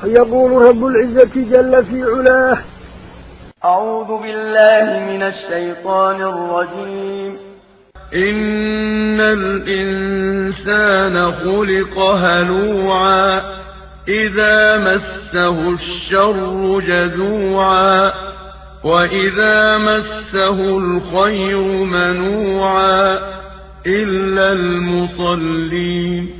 فيقول رب العزة جل في علاه. أعوذ بالله من الشيطان الرجيم. إن الإنسان خلق هلوعا إذا مسه الشر جزوعا وإذا مسه الخير منوعا إلا المصلين.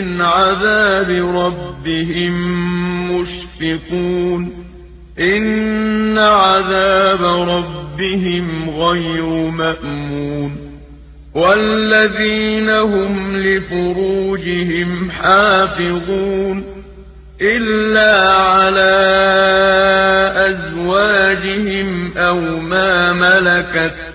من عذاب ربهم مشفقون. إن عذاب ربهم غير مأمون. والذين هم لفروجهم حافظون. إلا على أزواجهم أو ما ملكت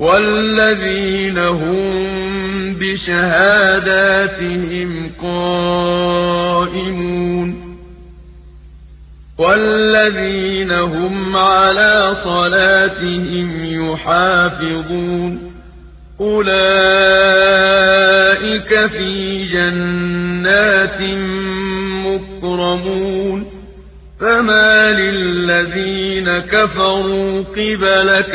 والذين هم بشهاداتهم قائمون والذين هم على صلاتهم يحافظون أولئك في جنات مكرمون فما للذين كفروا قبلك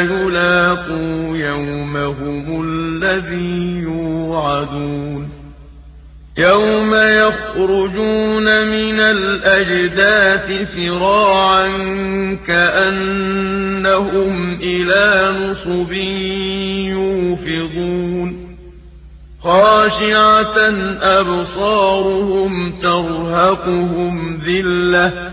يلاقوا يومهم الذي يوعدون يوم يخرجون من الأجداث سراعا كأنهم إلى نصب يوفضون خاشعة أبصارهم ترهقهم ذلة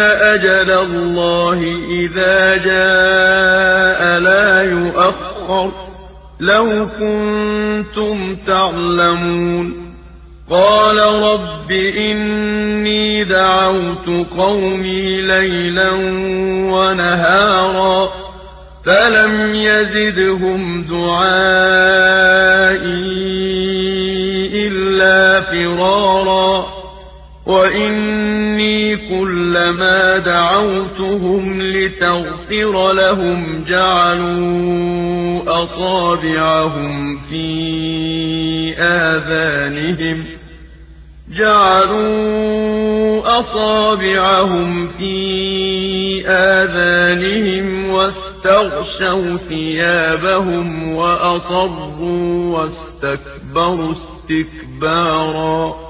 أجل الله إذا جاء لا يؤخر لو كنتم تعلمون قال رب إني دعوت قومي ليلا ونهارا فلم يزدهم دعائي إلا فرارا وإني كلما دعوتهم لتغفر لهم جعلوا أصابعهم في آذانهم جعلوا أصابعهم في آذانهم واستغشوا ثيابهم وأصروا واستكبروا استكبارا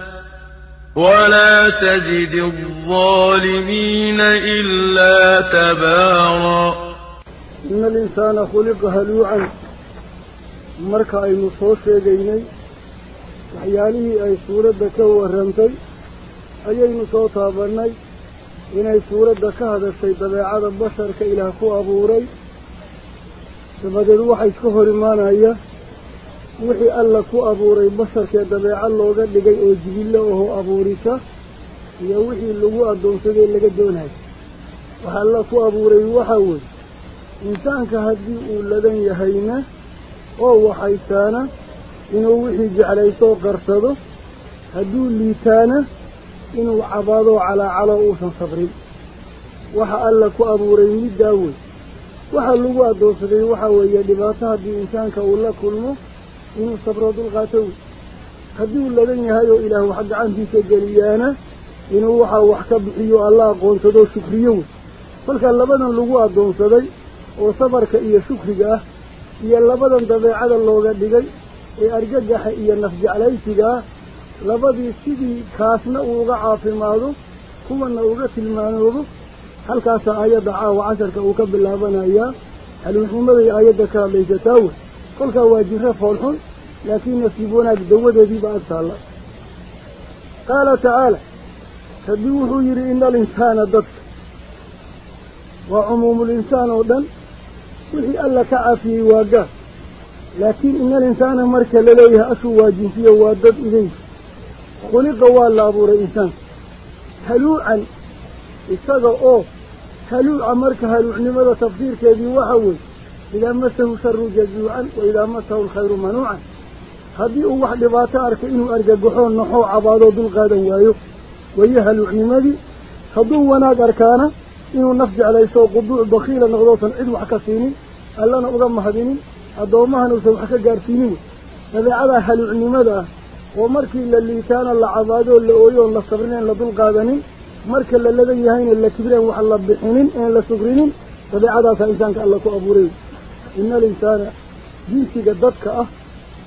ولا تجد الظالمين إلا تبارا. إن الإنسان خلق هلوعا مركع نصوص يديني وحياله أي سورة دكا ورمتي أي نصوص أبني إن أي سورة دكا هذا السيد بيعاد البشر كإله أخو أبو ري فمدلوح يسكفر المانا إياه looga dhigay oo jibillo ahoo abuurisa iyo wixii lagu addoonsaday laga doonayo waxaa la ku abuuray waxaa weeye insaanka haddii uu ladan yahayna oo waxaysaana inuu wixii jeclaysoo qarsado hadduu liitaana inuu cabaadoo calaacalo uusan sabrin waxa alla ku abuuray middaa wey waxaa lagu addoonsaday waxaa weeye dhibaato haddii insaanka uu la kulmo dulqaato wey haddii uu ladan yahay oo ilaah wax gacantiisa geliyaana inuu waxaa wax ka bixiyo alla aqoonsadoo shukriyo wey kolkaa labadan lagu addoonsaday oo sabarka iyo shukriga ah iyo labadan dabeecada looga dhigay ee argagaxa iyo nafjeclaysiga ah labadii sidii kaasna uu uga caafimaado kuwana uga tilmaamoobo halkaasa aayadda caawa casharka uu ka bilaabanayaa haluuxnimaday aayadda ka hadlaysataa wey قلت كواجهة فولحون لكن نسيبونا بالدوة ذي بعد الله. قال تعالى تدوه يري إن الإنسان ضد. وعموم الإنسان ودن وهي ألا كعفي واقع. لكن إن الإنسان مركل إليها أشو واجه فيه وادد إليه. خلق قوال لابور إنسان هلوعا. إستغى أوه. هلوعا مركها لعنمذا تفضير كذي وحوه إذا مسه شر جزوعا وإذا مسه الخير منوعا. هذه أوح لباتا أرك إنه أرجى قحون نحو عباده دل غادا وايو ويهل عمالي هذو وناد أركانا إنه نفج عليه سوى قدوع بخيلا نغضوطا إذو حكسيني ألا نغضم هذيني أدو ما هنوسو حكا جارسيني هذا على هل عمالا ومرك إلا اللي كان الله عباده اللي أويو الله صبرين اللي دل مرك إلا الذي يهين اللي كبرين وحالله بحينين إلا صبرين هذا على إنسانك الله تأبوريه إن الإنسان جنس قدتك أه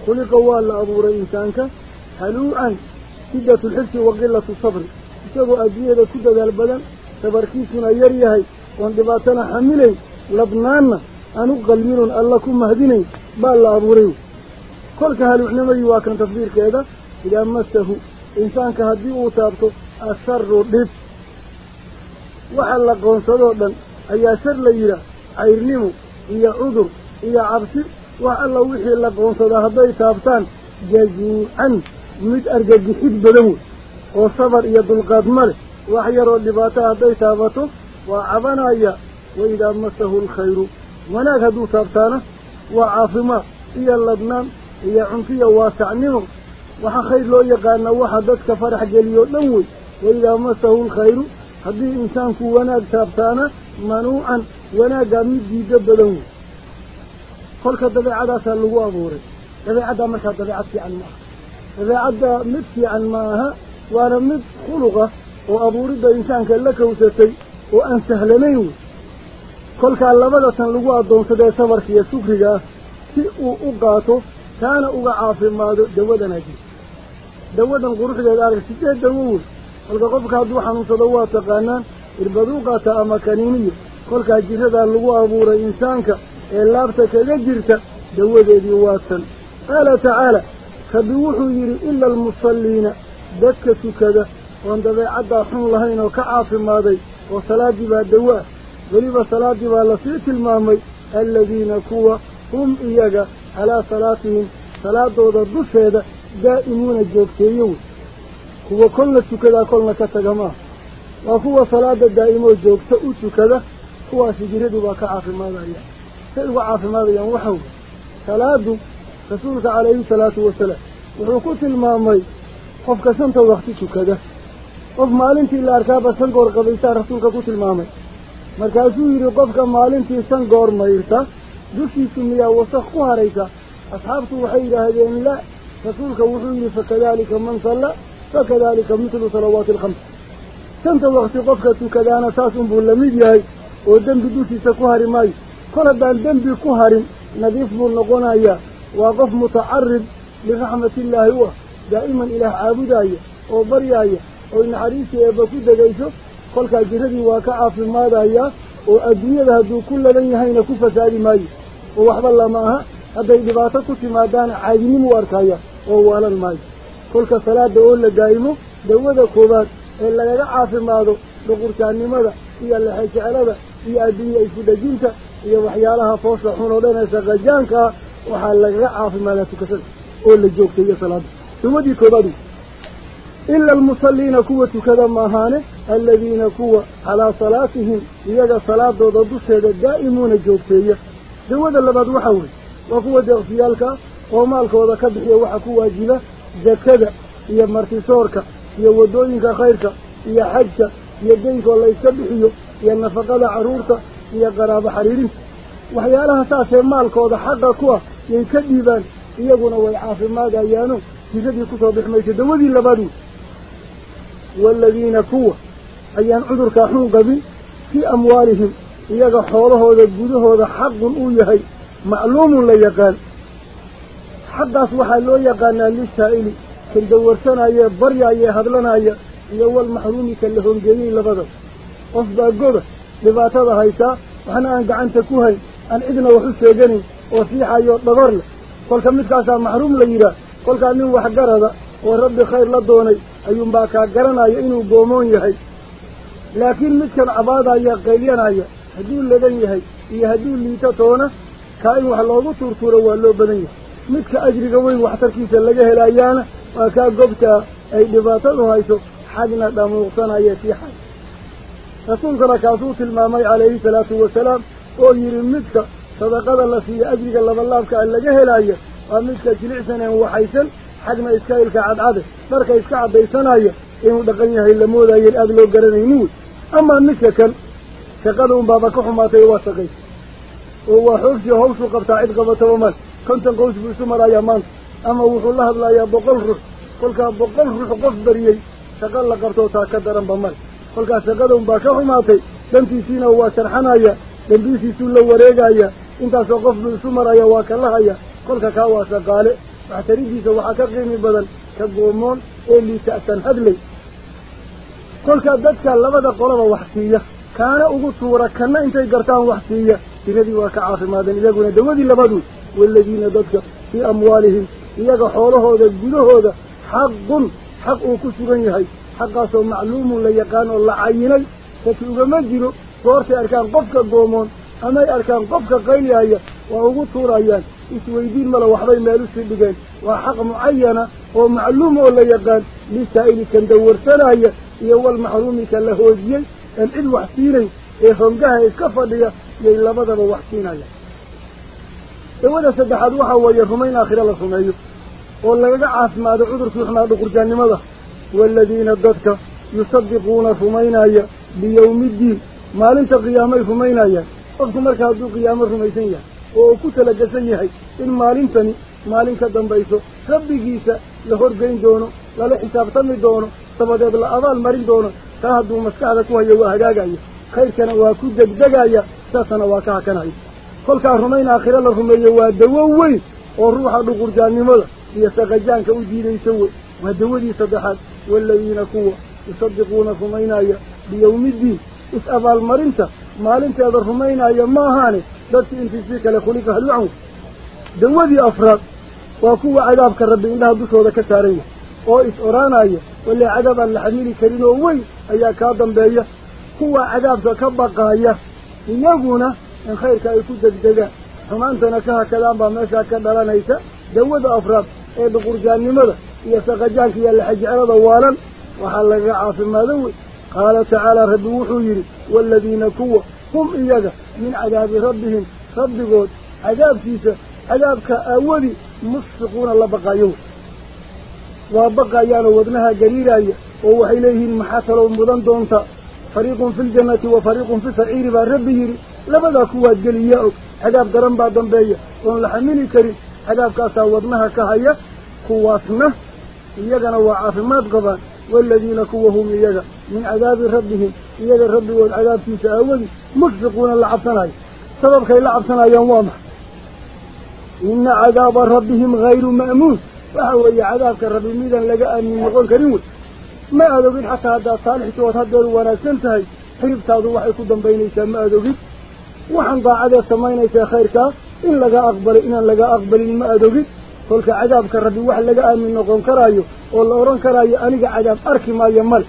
خلق وال أبور إنسانك حلوعا. شدة الحس وقلة الصبر. إشابه أجيه ذا كده ذا البدن تبركيسنا يريهي. واندباتنا حملي. لبنان أنو قليل ألكم هديني ما الله أبوريه كل كهلو إحنا ما يواكن تفضير كده إذا أمسته إنسان هديه وطابته أسر ديب وحلق ونصدر بن أي أسر ليلة عيرنمو. إيا عذر إيا عبسي وعلى وحي الله قوصد هذي تابتان جزوعا مد أرجج حد بلو وصبر إيا دلقاد مال وحيرا لباتا هذي تابتو وعبنا إيا وإذا مسه الخير ونهدو تابتانا وعاصمة إيا اللبنان إيا عنفية واسع نمو وحا خير لو يقالنا وحدتك كفرح جليو نموي وإذا مسه الخير هذه إنسان كوناك تابتانا منوعا wey kolka dabeecadaasaa lagu abuuray dabeecaddaa markaa dabeecad fiican ma aha dabeecadda mid fiican ma aha waana mid khuluqa oo abuuridda insaanka la kawsatay oo aan sahlanayn wey kolkaa labada tan lagu addoonsadee sabarka iyo shukriga ah si uu u qaato kaana uga caafimaado dawadan haji dawadan quruxdeeda arag sidee dawo wey kolka qofka hadduu xanuunsado waa taqaanaan irbaduu qaata ama kaniiniyo كلك جسد اللغو أبور إنسانك اللابتك جرت دوذي ديواتا قال تعالى فبوحو يري إلا المصلين دكتو كذا وانت ذي عدى حن لهين وكعافي ماضي وصلاة ديبا دواء وليبا صلاة ديبا لصيت المامي الذين كوا هم إياك على صلاتهم صلاة دوضا دوسيدا دائمون الجوكتيون هو كلتو كذا كلنا كتغمه وهو صلاة دائمو الجوكتو كذا هو سجرده بك عاف ماذا سيدك عاف ماذا يا وحو ثلاثة رسولك عليه ثلاثة وثلاثه وحكوت المامي قفك سنت وقتك كده قف مالنتي اللي أركابة سنقور قضيتا رسولك قوت المامي مركزو يري قفك مالنتي سنقور ميرتا دوشي سمية وسخوها ريكا أصحابك وحيدة هذين لا رسولك وحيدة فكذلك من صلى فكذلك مثل صلوات الخمس سنت وقت قفك كذا أنا ساس بولمي بيهي ودم دوتي سكوهاري ماي. كل دان دنبي كوهاري نظيف من ايا وقف متعرض لرحمة الله هو. دائما إلى عابد ايا وبري ايا وإن عريسي ايبا كودة جيسو كاجردي واكعا في المادة ايا وأدنية هدو كل لن يهين كفاس علي ماي. ووحب الله معها. هذا يبعثك في مادان عادني مواركا ووالا الماي كل كسلاة دولة دائمو دولة كوبات. إلا يدعا في المادة لقرشان نمادة إيا اللي حيث علابة في أدنية يسود جنك إيا وحيالها فوصل حونه دينا سغجانك وحال لغاعة في مالاتك سر أول الجوك تيجي صلاة ثم دي كبادي إلا المصلين قوة كذا ما ماهانه الذين قوة على صلاتهم إيجا صلاة ضد السيدة دائمون الجوك تيجي دواد اللي بعد وحوه وقوة دي غفيالك ومالك وذكبه يوحا قوة جيلة ذكبع إيا مرتصورك إيا ودوينك خيرك إيا حجك إيا جينك والله يسبحيه nafaqada carruurta iyo qaraabo xariirinta waxyaalaha saasee maalkooda xaqa ku ah yay ka dhiibaan iyaguna way caafimaadayaano jiradii kusoo bix mayso dawadii labaad wey waaladiina kuwa ayaan cudurkaa xun qabin fii amwaalihim iyaga xoolahooda gudahooda xaqun uu yahay macluumun la yaqaan xaqaas waxaa loo yaqaanaa lisaa'ili kan dawarsanayee baryaayee hadlanaya iyo walmaxruumi kan la hongeeyey labadaba hayn aan cidna wax u sheeganayn oo siixayo dhagor leh kolka midkaasaa maxruum la yidhaah kolkaa nin waxgarada oo rabbi khayr la doonay ayuunbaa kaa garanaya inuu goomoon yahay laakiin midkan cabaadaya qaylyanaya hadduu ladan yahay iyo hadduu liito toona kaa in wax loogu tuurtuuro waa loo badan yahay midka ajriga weyn waxtarkiisa laga helayaana waa kaa gobtaa ay dhibaatadu hayso xagna dhamuuqsanaya sii xay رسول صلى كاسوس المامي عليه ثلاثة وسلام أو يرمدك صدق الله في أجرك الله بالله كأن لجه لا يه ومدك جلعسنا وحيسن حجم إسكايل كعب عده مرك إسكايل بيسنا يه إنه دقنية إلا مودا يلأب لو قرن يموت أما مدك كان كقدهم باباكوح ما تيواسقي. هو حفظي هوش عيد عدق وطوامان كنت نقوش بسوما يا مان. أما وحو الله بلا يبقل رس قلك بقل رس قصدريي شقال لقبتو تاكدرا بمان kolkaas shaqada un baa ka xumaatay dantiisiina waa sharxanaya dambiisiisuu la wareegaya intaasoo qof buu isu maraya waa ka lahaya kolka kaa waa shaqaale. Waxtaridiisa waxaa ka qiimi badan ka goomoon ee liita'san hadlay. Kolkaa dadka labada qoloba wax siiya kaana ugu tuura kana intay gartaan wax siiya tiradii waa ka caafimaadeen iyaguna dawadii labaadu waaladiina dadka fii amwaalihim iyaga xoolahooda gudahooda xaqun xaq uu ku sugan yahay oo la cayinay saki ugama jiro goortay arkaan qofka goomoon amay arkaan qofka qaylyaaya waa ugu tuurayaan isweydiin male waxbay meel usii dhigeen waa xaq mucayana oo macluum oo la yaqaan lisaa'ili kan dawarsanaya iyo walmaxruumi kan la hoojiyey aan cid wax siinayn ee hongaha iska fadhiya yay labadaba wax siinayaan dawada saddexaad waxaa weeye rumayn aakhira la rumeeyo oo lagaga caafimaado cudurkii xumaa dhuqurjaannimada biyawmiiddiin maalinta qiyaamay rumaynayaan qofku marka hadduu qiyaamo rumaysan yahay oo uu ku talagesan yahay in maalintani maalin ka dambayso rabbigiisa la horgeyn doono lala xisaabtami doono dabadeed la abaal marin doono taa hadduu maskaxda ku hayo waa hagaagaya khayrkana waa ku degdegaya saasana waa ka hakanaya kolkaa rumayn aakhiro la rumeeyo waa dawo weyn oo ruuxa dhuqurjaannimada iyo saqajaanka u diidaysa ما دمودي والذين كوا يصدقون خميناي بيوم الدين. اسأب المرنسة ما لنت أذر خميناي ما هاني. بس انت فيك لخليك هل يعون دمودي أفراد. وكوا عذابك الرب إنها دوسو كتارية تاريه أو اسأراناي واللي عذابا لحميلي كرينو وي أيا كادم بايه كوا عذاب ذكبقايا ينقونا إن خيرك ايكود الدجاء حمانتنا كها كلام با ماشا كدلانيسا دمود أفراد. إيه بقرجان لماذا يسقجانك يا الحج على ضوالا وحلق عاصم ما ذوي قال تعالى رب وحجر والذين كوا هم إيجا من عذاب ربهم. رب قول عذاب فيسا عذاب كأولي مصفقون الله بقى يوم وبقى يانا وضنها قليلا ووح إليه المحاصر ومضان دونتا. فريق في الجنة وفريق في سعير بار ربه لبدا كوا الجلياء عذاب قرنبا دنبايا ونلحمين كريم عذاب كأسا وابنها كهيا. قواتنا إيجانا وعافمات قبا والذين كوهم إيجا من عذاب ربهم. إيجا الرب والعذاب في تأول مكفقون اللعبتنا سببك اللعبتنا يوم إن عذاب ربهم غير مأمون. فهو عذاب الرب ميدا لقاء من يقول كريم ما أدوكين حتى هذا صالح وتهدر ورسلتهي حرب تاضو وحي قدام بينيسا ما أدوكين وحن ضاعدة سمينيسا خيرك. إن لقاء أقبل إن لقاء أقبل ما أدوكين cadaabka rabbi wax laga aamin noqon karaayo oo la odhan karaayo aniga cadaab arki maayo male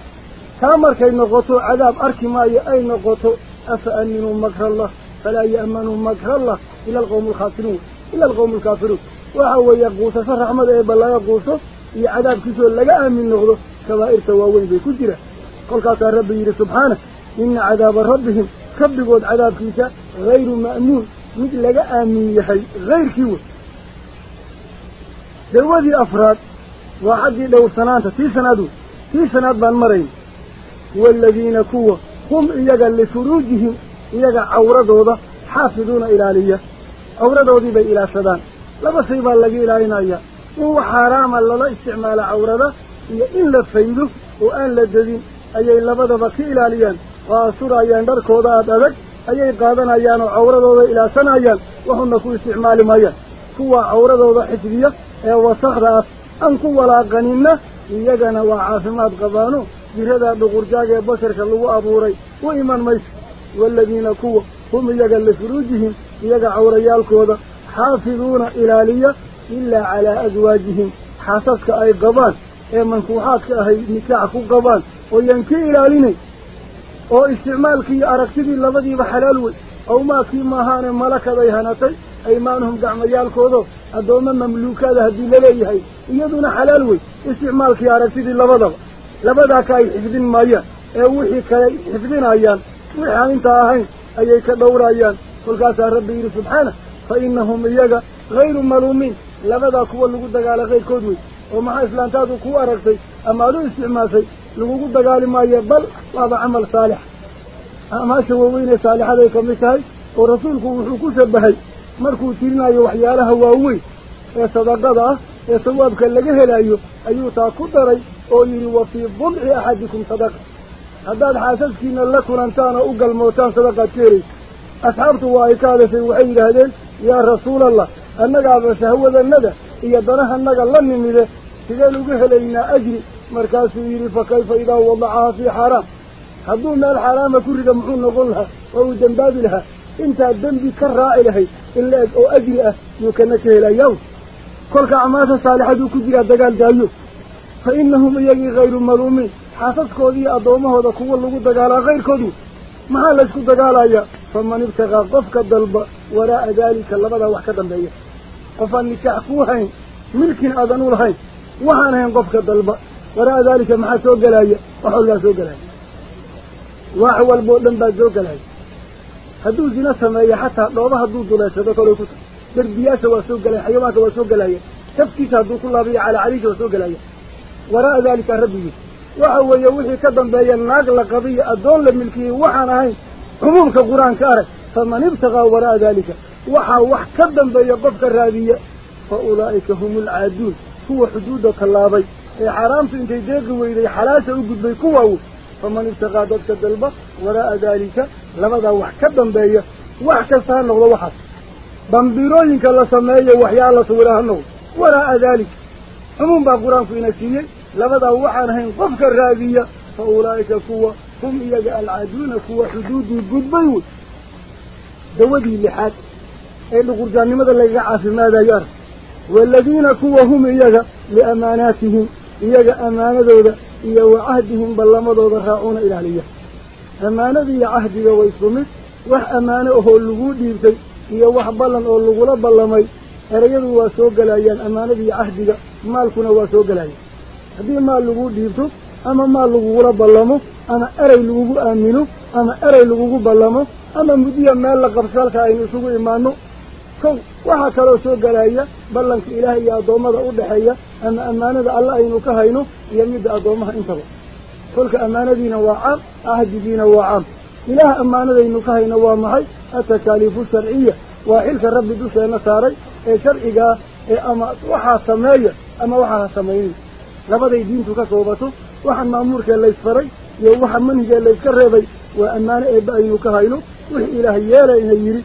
taa markay noqoto cadaab arki maayo ay noqoto afa aaminuu makrallah falaa ya'manuu makrallah ila alqawmi alkhaasiruun ila alqawmi alkaafiruun waxa weeye quusasho raxmada eeba laga quuso iyo cadaabkiisoo laga aamin noqdo kabaa'irta waaweyn bay ku jiraan kolkaasaa rabbi yidhi subxaanah ina cadaaba rabbihim rabbigood cadaabkiisa hayru ma'muun mid laga aamin yahay hayrkii wey دوادي أفراد. وعدي لو سنان تي سنادو تي سناد بان مرين. والذين كوا هم إيجا لفروجهم إيجا عوردو دا حافظون إلالية عوردو دي بي إلى سدان. لبصيبا لقي إلالينا إيا. هو حرام اللا استعمال عوردة إيا إلا فيدو وأن لجدين أيي لبدا بكي إلاليا وصورا أيان دار كودا أي أيي قادنا أيانو عوردو دا إلى سنايا وهم نكو استعمال مايا كوا عوردو دا حتبية ee wasakda ah aan ku walaaqaninna iyagana waa caafimaad qabaano jiradaa dhuqurjaag ee basharka lagu abuuray u iman mayso waaladiina kuwa hum iyaga lifuruujihim iyaga cawrayaalkooda xaafiduuna ilaaliya ilaa calaa aswaajihim xaasaska ay qabaan ee mankuuxaadka ahay nikaax ku qabaan ooyaan ka ilaalinay oo isticmaalkii aragtidii labadiiba xalaal wey awmaakii maahaane malakaday hanatay aymaanuhum gacmayaalkoodo أدوما مملوكا لهذه الليهي يدون حلالوي استعمال خيار سيدي لبضغ لبدا كاي حفظين مايا أي وحي كاي حفظين أيان وحان انت آهين. أي كدور أيان قل قاسا ربي سبحانه. فإنهم إياقا غير ملومين. لبدا قوة اللي قدك على غير كدوي ومع إسلامتات قوة ركسي أما دو استعمال سي. اللي قدك على مايا بل هذا عمل صالح. أما شووين صالح عليكم مثال ورسولكم وحكوش بهي مركو تيرنا يوح يالها واوي يا يصوابك اللقاء هلا ايو ايو تاكو داري أو يروا في ضمع احدكم صدق هداد حاسسكي ان اللكن انتانا أقل موتان صدقة تيري اصحابتوا وايكادة في وحيد هذين يا رسول الله النقع بشهوه ذا الندى ايضانها النقع اللمن ذا تقالوا قهل اينا اجري مركاز ويري فكيف اذا وضعها في حرام هدونا الحرام كل دمحون نظلها أو جنباب لها إنت الدنبي كالرائي لهي إلا أو أجل أهيو كنكه إلى يوم. كلك عماسة صالحة دو كدير الدقال دايو فإنهم يجي غير ملومين حاسس كودي أدومه هذا كوة اللي قد دقالا غير كودي. ما هلش قد دقالا يا. فمن ابتغى قفك الدلب وراء ذلك اللبدا وحكا دمي قفا النكاح كوهين ملك أدنو لهين. وحانهين قفك الدلب وراء ذلك محا سوق لهي وحول لا سوق لهي واحوال بؤلم بأسوق لهي هدو زنا سمايا حتى لو ذا هدو ضلا سدك لو كنت تربية وسوق لا حيوانات وسوق لا تبكي هدو كل ربي على عريج وسوق لا وراء ذلك ربي وهو يوحي كذا بيا ناقل قضية الدون لملكه وحنا هاي عموم كقران كاره فمن ابتغى وراء ذلك وحا وح كذا بيا ضفك الرابية فأولئك هم العادون هو حدودك اللابي حرام في انتي ديقوا إذا حلاسة وجود بيكوه فمن ابتغى ضدك الدلبة وراء ذلك لماذا ذا وحكا بمبايا وحكا سهل نغضا وحكا بمبيرونك الله سمعي وحيا الله سورها النغض وراء ذلك. عموم با قرآن في نسيني لما ذا وحانهين قفك الرابية؟ فأولئك كوة هم إيجا العادون كوة حدود يجود بيوت دودي اللحات أي لغرجاني ماذا اللي يقع في ماذا يار والذين كوة هم إيجا لأماناتهم. Iyaga ammaanadooda iyo wa cahdihim ballamadooda raacuuna ilaaliya. Ammaanada iyo cahdiga way isku mid wax ammaano ahoo laguu dhiibtay iyo wax ballan oo lagula ballamay erayadu waa soo gelayaan ammaanada iyo cahdiga maalkuna waa soo gelaya haddii maal laguu dhiibto ama maal lagugula ballamo ama erey lagugu aamino ama erey lagugu ballamo ama muddiya meel la qabso halka aynu isugu imaano kaloo soo gelaya ballanka ilaah iyo addoommada u dhexeeya ama ammaanada alle aynu ka hayno iyo midda addoommaha intaba kolka ammaanadiina waa caam cahdigiina waa caam ilaah ammaanadaynu ka hayno waa maxay atakaaliifu sharciya waa xilka rabbi dusheena saaray ee sharcigaa ee ama waxaa sameeya ama waxaa ha samaynin labaday diintu ka soobato waxaan maamuurkee laysfaray iyo waxa manhigee layska reebay waa ammaano eebba aynu ka hayno wixii ilaah yeela ina yidhi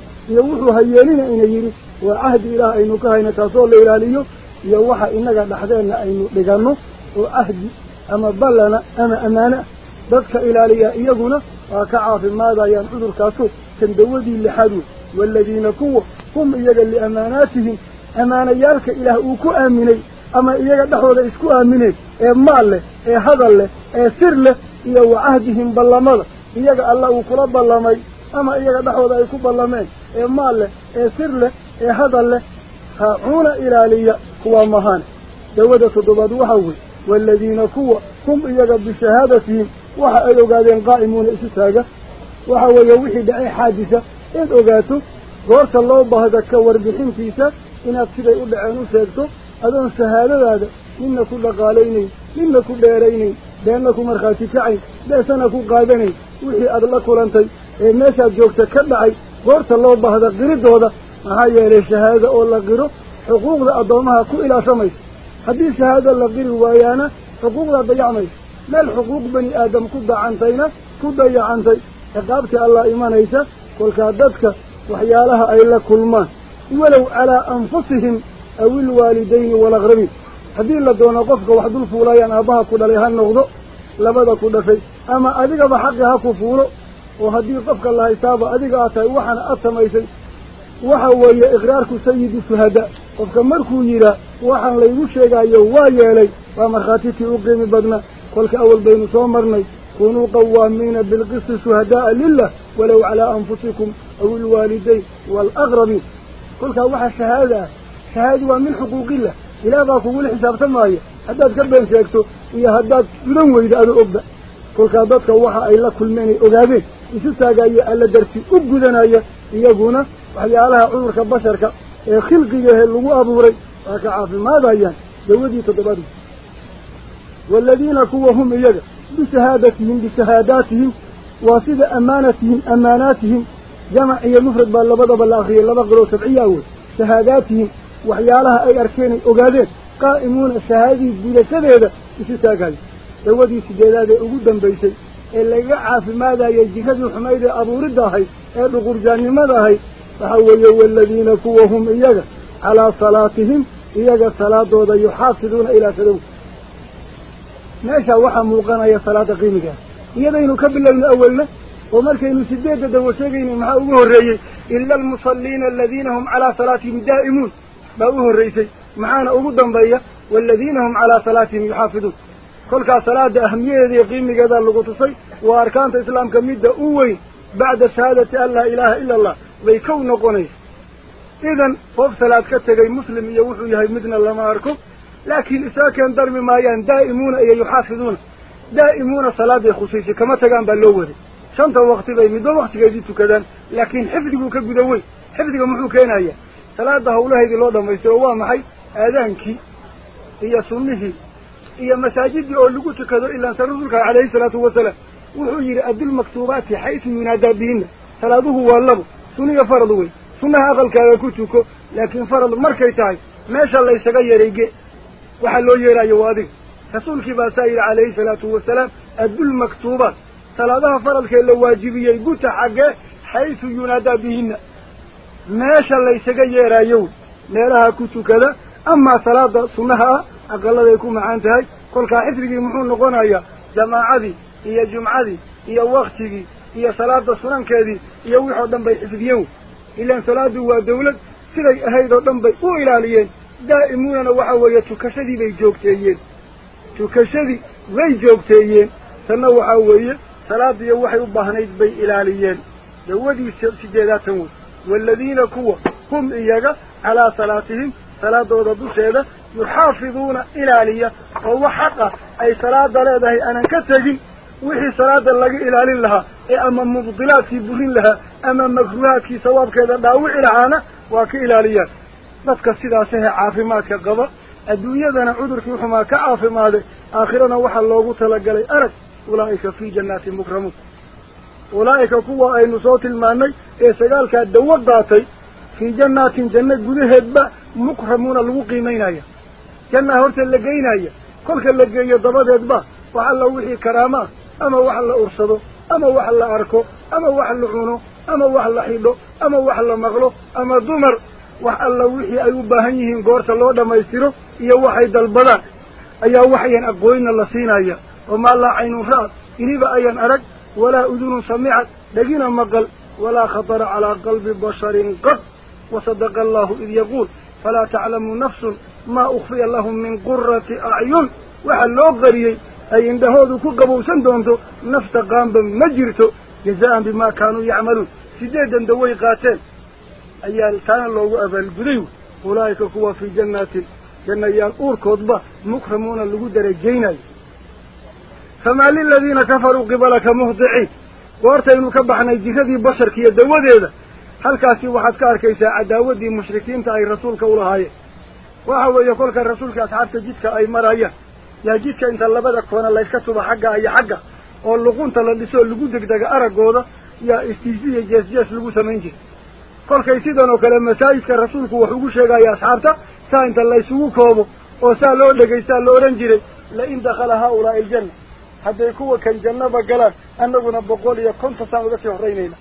hayno taasoo la ilaaliyo iyo waxa inaga dhexdeenna aynu dhiganno oo cahdi ama ballana ama ammaano ah dadka ilaaliya iyaguna waa ka caafimaadayaan cudurkaasu kan dawadii lixaad wey waaladiina kuwa hum iyaga liamaanaatihim ammaanayaalka ilaah uu ku aaminay ama iyaga dhexdooda isku aamineen ee maal leh ee hadal leh ee sir leh iyo wa cahdihim ballamada iyaga alla uu kula ballamay أما إيجا دحوضا يكوب الله مين إيه مال له إيه سر له إيه هذا له هؤون إلى لي هو مهان دودة ضباد وحوه والذين كوا كم إيجا بشهادتهم وحا إيجا قادين قائمون إسساقة وحا ويوحي دعي حادثة إيه أغاتو غورت الله بهدك واربحين فيسا إن أبتدأ يقول لعنو سيرتو أدن سهالة هذا إن كل قاليني إن كل يريني لأنكم مرخاتي كعين لأسنكم قادني وحي أدلك ولنتي ee meeshaad joogta ka dhacay goorta loo baahda qiridooda maxaa yeelay shahaadada oo la qiro xuquuqda addoomaha ku ilaashamaysa haddii shahaado la qiri waayaana xuquuqdaa dayacmaysa meel xuquuq bani aadam ku dacantayna ku dayacantay ciqaabtii allah imanaysa kolkaa dadka waxyaalaha ay la kulmaan walow calaa anfusihim aw ilwaalidayni walaqrabiin haddii la doono qofka wax dul fuulayaan aabbaha ku dhalay ha noqdo labada ku dhashay ama adigaba xaqi ha ku fuulo وهدي قفك الله إصابة أديك أعطي وحنا أبتا ما يسد وحا ويا إغرارك سيد الشهداء قفك مركو يرى وحنا ليوشيك أيوايا لي ومخاتيتي أقيم بدنا قولك أول بين صومرني كونوا قوامين بالقصة شهداء لله ولو على أنفسكم أو الوالدين والأغربي قولك أوحى الشهادة شهادة من حقوق الله إلا باكم قول حساب سمايا هداد كبين شاكتو إيا هداد تنوي إذا أدو أبدا كل كادتك وحا إلا كل ماني أغابيه يستاجي ألا درتي أبجدنا يا يجونا على علىها عمرك بشرك خلق يهلو أبوري أكعاف ماذا يا جودي تدبري والذين كوهم يجا بشهادتهم بشهاداتهم واسد أمانتهم أماناتهم جمع يمفرد باللبض بالأخير اللبغ لو سبعياوه شهاداتهم وحيالها أي أركان أقادين قائمون الشهادي بلا شبه هذا إيش تاقل لو دي دم بيشي اللي يعاف ماذا يجيكد حميد أبو ردهي أبو قرجان مدهي فحويوا الذين كوهم إياك على صلاتهم إياك صلاة دودة يحافظون إلى سلوك ناشا وحم وقنا يا صلاة قيمك إياك نكب الله من أولنا ومالك إنو سدادة دوشاقين مع أبوه الرئي إلا المصلين الذين هم على صلاتهم دائمون ما أبوه الرئيسي معانا أبو الدنبية والذين هم على صلاتهم يحافظون tusay waa arkaanta islaamka midda u weyn bacda shahaadati an laa ilaaha ila allah bay kow noqonaysa idan qof salaad ka tegay muslim iyo wuxuu yahay midna lama arko laakiin isaga keen darmi maayaan daa'imuuna iyo yuxaafiduuna daa'imuuna salaaday khusiisay kama tagaan baa loo waday shanta wakti bay midba waktigeedii tukadaan laakiin xifdiguu ka guda weyn xifdiga muxuu keenaya salaada hawlahaydii loo dhamaystiro waa maxay aadaankii iyo sunnihii إيه مساجد أو لقط كذا إلا سرورك عليه الصلاة والسلام. وحجر أدل المكتوبات حيث ينادى بهن. ثلاثة هو اللب ثم يفرضوه ثم أغل كذا لكن فرض مركي ما شاء الله يستغير يجي وحلو يرى يواضي رسول كبا سائر عليه الصلاة والسلام أدل المكتوبات ثلاثها فرض كي واجبية قط حقه حيث ينادى بهن. ما شاء الله يستغير يوم. ما لها كتو كذا. أما ثلاثة سنها aqaladay ku macaan tahay kolkaa xifdigii muxuu noqonayaa jamaacadii iyo jumcadii iyo waktigii iyo salaada sunankeedii iyo wixoo dhan bay xifdiyeen wey ilaan salaadu waa dawlad siday ahayd oo dhan bay u ilaaliyeen daa'imuunana waxa weeye tukashadii bay joogteeyeen tukashadii way joogteeyeen tanna waxaa weeye salaadiiyo waxay u baahnayd bay ilaaliyeen dawadii sideedaatan wey waaladiina kuwa hum iyaga calaa salaatihim salaadooda dusheeda يحافظون إلى لي وهو حق. أي صلاة لديه. أنا كتجي. وحي صلاة لك إلى إيه لها أما مبضلات في برين لها. أما مكروهات في صواب كذا. لا وعي لعانا وك إلى لي نتك السلاسية عافمات كقضاء الدنيا ذا نعود في حما كعافمات. آخرنا وحا الله تلقى لي أرد. أولئك في جنات مكرمون. أولئك قوة أي نصوت الماني إيه سيالك الدوق في جنات جنات جنة مكرمون الوقي مينيه كنا هورت اللي جينا كل كل اللي جينا ضباط يدبا وحلا وحي كرامة أما وحلا أرصده أما وحلا أركو أما وحلا عونه أما وحلا حيده أما وحلا مغلو أما دمر. وحلا وحي أيوب هنيهم قرط الله دم يسيره يوحى دالبلا أي وحي أن أقوين الله سينا هي وما لا عين رات إني ايا ارق ولا أذن سمعت. دقينا مغل ولا خطر على قلب بشر قط. وصدق الله إذ يقول فلا تعلم نفس ما أخفي لهم من قرة أعين. وحلو قريي أي اندهودوا كقبو سندونتو نفت قام بمجرته جزاء بما كانوا يعملون. سديدا دوي قاتل. أي التان اللو أبا القريو أولئك هو في جنات جنة يالأور كوضبة مكرمون اللو درجين فما للذين كفروا قبلك مهضعي وارتين مكبحنا الجهدي بشر كي يدوذي هذا. هل كاسي وحد كاركيسا عداودي مشركين تأي رسولك أولهايه weeye kolka rasuulka asxaabta jidka ay marayaan yaa jidka inta labada koona layska tuba xagga iyo xagga oo luqunta la dhisoo lagu degdega araggooda yaa istiisi iyo jees jees lagu samayn jiray kolkay sidan oo kale masaajidka rasuulku wax ugu sheegaya asxaabta saa inta laysugu koobo oo saa loo dhegaystaa la odhan jiray la in dakhala haaulaa'i aljanna hadday kuwa kan jannaba galaan annaguna boqol iyo konton saan uga sii horraynayna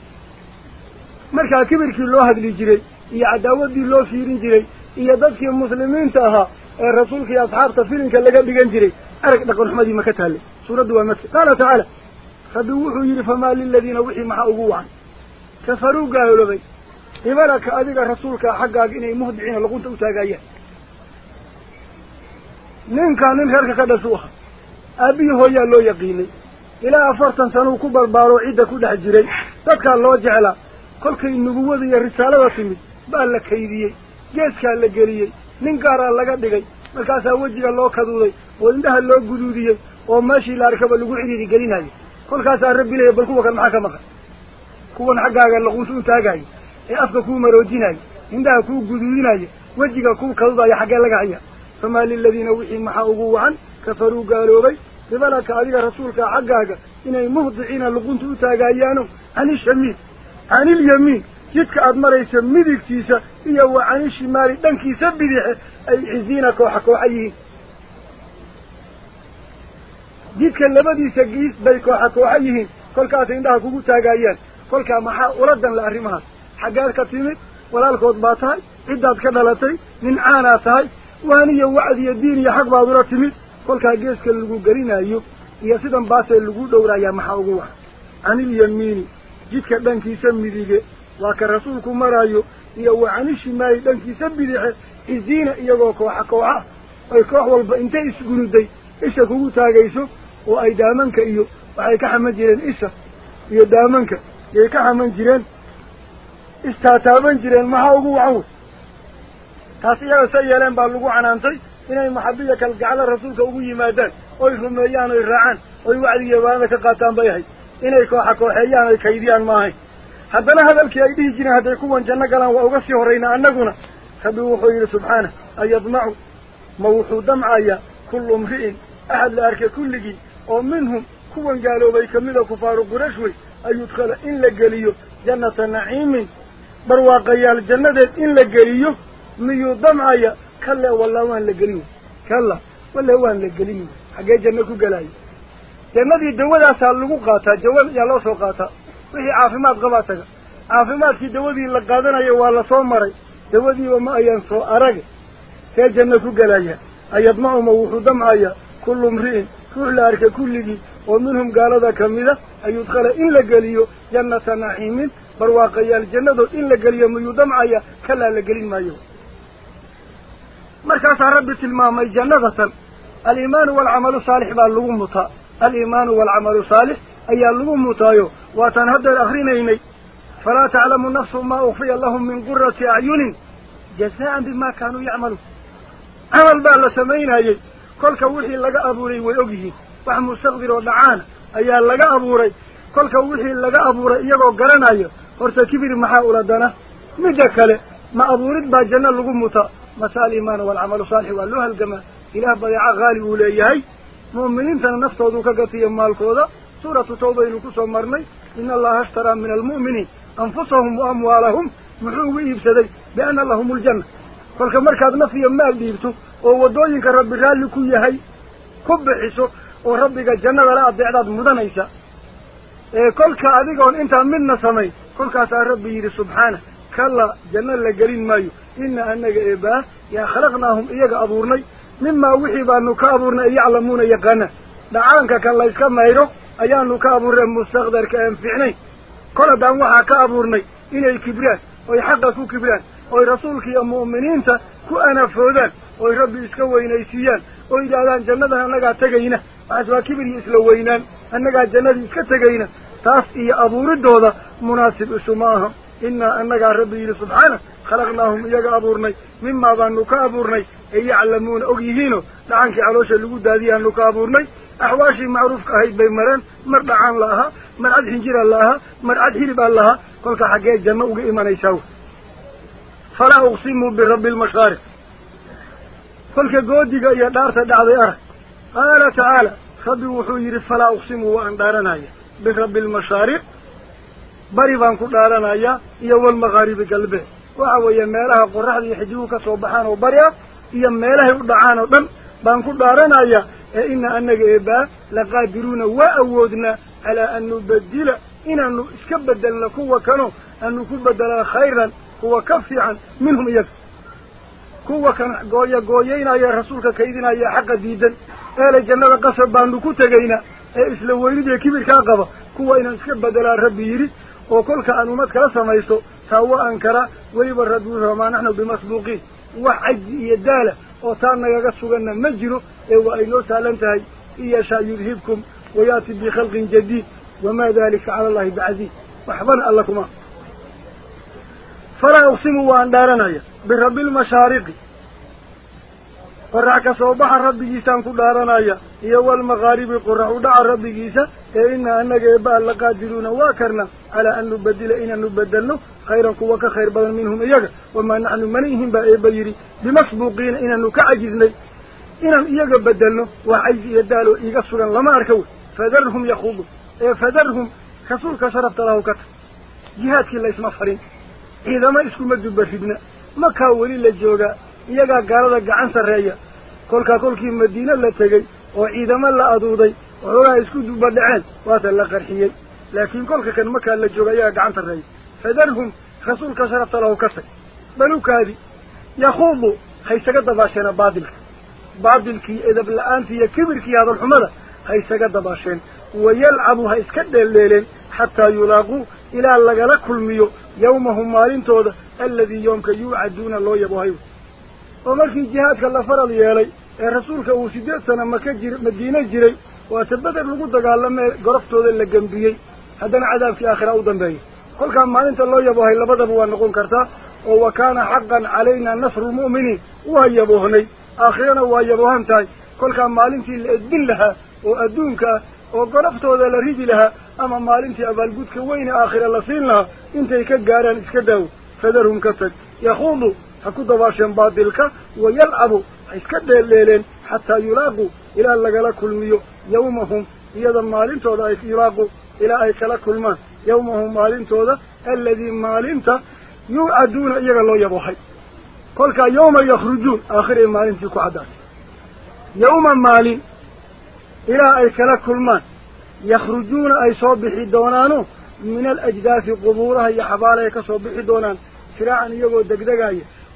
markaa kibirkii loo hadli jiray iyo cadaawaddii loo fiirin jiray يا يدك المسلمين تها الرسول في أصحاب تفيلن كلا جنب جنجري أرك دكان محمد ما كتالي سورة دوا مس قال تعالى خذوه يرفع ما للذين وحي مع أجوع كفروا قالوا بي إبلك أذى الرسول كحق أجنبي مهدعين لقنت أتاجية نين كان الهرك كذا سوها أبي هو يلو يقيني إلى أفرت سنو كبر بارو عيد كود حجري تذكر الله جعله كل كي النبوة هي الرسالة وسمي بقى لك هيدي geeskaa la geliyey nin gaaraa laga dhigay markaasaa wejiga loo kaduuday oo indhaha loo guduudiyey oo meeshii la arkaba lagu cidhiiri gelinayay kolkaasaa rabbi leeya bal kuwa kan maxaa ka maqan kuwan xaggaaga laquunta u taagaayo ee afka kuu maroojinayo indhaha kuu guduudinayo wejiga kuu kadudaya xaggee laga haya famaa liladiina wixii maxaa ugu wacan kafaruu gaaloobay qibalaka adiga rasuulkaa xaggaaga inay muhdiciina luqunta u taagaayaano canishamiin canilyamiin wa canishimaali dhankiisa bidixe ay ciziina kooxa kooxa yihiin jidka labadiisa giis bay kooxa kooxa yihiin kolkaasay indhaha kugu taagaayaan kolkaa maxaa uladan la arrimahaas xaggaad ka timid walaalkood baa tahay ciddaad ka dhalatay nin caanaa tahay waaniyo wacdiyo diin iyo xaq baad ula timid kolkaa geeska lagu gelinayo iyo sidan baasee lagu dhowraayaa maxaa ugu waxa canilyamiini jidka dhankiisa midige koox walba intay isgunuday isha kugu taagayso oo ay daamanka iyo waxay ka xaman jireen isha iyo daamanka yay ka xaman jireen istaataaban jireen maxaa ugu wacan wey taas iyaga sa yeeleen baa lagu canaantay inay maxabiya kalgaclo rasuulka ugu yimaadaan oy rumeeyaan oy raacaan oy wacdigiiyo waanada ka qaataan bay ahayd inay kooxa kooxeeyaan oy kaydiyaan ma ahayn galaan waa uga sii horraynaa annaguna rabbi wuxuu yidhi subxaana ayadmacu ma wuxuu damcayaa kullu imri'in axad la arkay kulligii oo minhum kuwan gaaloobay kamida kufaaru quraysh wey an yudkhala in la geliyo jannata naciimin barwaaqayaal jannadeed in la geliyo miyuu damcaya kalle walla waan la gelin kalla walle waan la gelin xaggee janno ku gelaayo jannadii dawadaasaa lagu qaataa jawa yaa loo soo qaataa وهي عافمات غباتك عافمات في دوذي اللي قادنا يوالا صومري دوذي وما ينصو أرق في الجنة قلايا أيضمعهم ووحو دمعيا كل مرئين كل أرك كل دي ومنهم قال هذا كميدة أيدخل إلا قليو جنة نعيم برواقيا الجنة إلا قليو ميو دمعيا كلا لقلين ما يو مركز رب المامي جنة الإيمان والعمل صالح باللغم مطا الإيمان والعمل صالح taclamu nafsu maa ukfiya lahum min qurati acyunin jazaan bima kaanuu yacmaluun camal baa la samaynayey kolka wixii laga abuuray way og yihiin wax mustaqdir oo dhacaana ayaa laga abuuray kolka wixii laga abuuray iyagoo garanayo horta kibir maxaa ula dana midda kale ma abuurid baa janno lagu muta mase aliimaanu waalcamalu saalix waa loo halgamaa ilaah badeeca haali uu leeyahay mu'miniintana naftooduu ka gatiyo maalkooda anfusahum wa amwaalahum muxuu ugu iibsaday bianna lahum aljanna kolka markaad naf iyo maal dhiibto oo waddooyinka rabbi raalli ku yahay ku bixiso oo rabbiga jannada la adeecdaad mudanaysa ee kolka adigoon intaa midna samayn kolkaasaa rabbi yidhi subxaana kalla janno la gelin maayo ina annaga eebaa yaa khalaqnaahum iyaga abuurnay mimaa wixii baanu ka abuurnay ay yaclamuuna yaqaana dhacaanka kan layska mayro ayaanu ka abuurnay mustaqdarka aan fiicnayn kol haddaan waxaa ka abuurnay inay kibraan oy xaqa ku kibraan oy rasuulka iyo mu'miniinta ku anafoodaan oy rabbi iska weynaysiiyaan oo yidhaahdaan jannadan annagaa tegayna waxaas waa kibir iyo isla weynaan annagaa jannadii iska tegayna taas iyo abuuridooda munaasib isuma aha innaa annagaa rabbi yidhi subxaana khalaqnaahum iyaga abuurnay mimaa baanu ka abuurnay ay yaclamuuna og yihiino dhacankii caloosha lagu daadiyaanu ka abuurnay ahaa mar cad xinjira la ahaa mar cad hilib aan lahaa kolka xaggee janno uga imanaysaa falaa uqsimuu birabbi almashaariq kolka goodiga iyo dhaarta dhacday arag qaala tacaala rabbi wuxuu yidhi falaa uqsimuu waan dhaaranaya birabbi almashaariq bari baan ku dhaaranayaa iyo walmaqaaribi galbeed waxa weeye meelaha qoraxda iyo xidigu ka soo baxaan oo bari ah iyo kuwa kano aanu ku bedelaa khayran kuwa ka fiican minhum iyaga kuwa kan gooya gooyaynaya rasuulka kaydinaya xaqa diidan eelay jannada qasab baanu ku tegaynaa ee isla weynidii kibirkaa qaba kuwa inaan iska bedelaa rabbi yidhi oo kolka aan ummad kala samaysto taa wa ankara weliba rabbi wuxuu wamaa naxnu bimasbuuqiin wax caji iyo daala وطان يغسغن مجره إيه وإيلو سالنتهي إياشا يرهبكم وياتي بخلق جديد وما ذلك على الله بعزيز. وحبان ألكما. فلا أقسموا وأن دارنا برب المشارقي rabbigiisa ee inaa annaga eebaa la qaadiruuna waa karna calaa an nubadila inaanu bedelno khayran kuwa ka khayr badan minhum iyaga wamaa naxnu mana ihin baa eeba yidhi bimasbuuqiina inaanu ka cajiznay inaan iyaga bedelno waa cajzi iyo daalo iiga sugan lama arka wey fadarhum yakuudu ee fadarhum rasuulka sharafta lahu ka tag jihaadkii laysma farin ciidamo iskuma dubaridna makaa weli la joogaa gaalada gacan sarreeya kolkaa kolkii madiine la tegey oo ciidamo la aduuday waxoogaa isku duba dhaceen waata la qarxiyey laakiin kolka kan makaa la jooga iyagaa gacan sarreeya fadarhum rasuulka sharafta lahu ka tag balukaadi yakuudu haysaga dabaasheena baadilka baadilkii edab la-aantii iyo kibirkii hadalxumada ha isaga dabaasheen wayalcabu ha iska dheeldheeleen xataa yulaaquu ilaa lagala kulmiyo yawmahum maalintooda alladii yoomka yuucaduuna loo yabohay oo markii jihaadka la faral yeelay ee rasuulka uu siddeed sana maka jir madiine jiray waata beder lagu dagaalamee goroftooda la gembiyey haddana cadaabkii aakhira u dambeeyay kolkaa maalinta loo yabohay labadaba waa noqon kartaa oo wa kaana xaqan calaynaa nasru lmu'miniin waa yaboohnay aakhirana waa yaboohan tahay kolkaa maalintii la edbin lahaa oo adduunka ah oo goroftooda la ridi lahaa ama maalintii abaalgudka weyne aakhira la siin lahaa intay ka gaaraan iska daawo fadarhum ka tag yakuudu ha ku dabaasheen baadilka wayalcabu ha iska dheeldheeleen xataa yulaaquu ilaa lagala kulmiyo yawmahum iyada maalintooda ay yulaaqu ilaa ay kala kulmaan yawmahum maalintooda alladii maalinta yuucaduuna iyaga loo yabohay kolkaa yawma yakhrujuun aakhiray maalintii ku caddaatay yawma maalin ilaa ay kala kulmaan yakhrujuuna ay soo bixi doonaano min alajdaafi qubuuraha iyo xabaala ay ka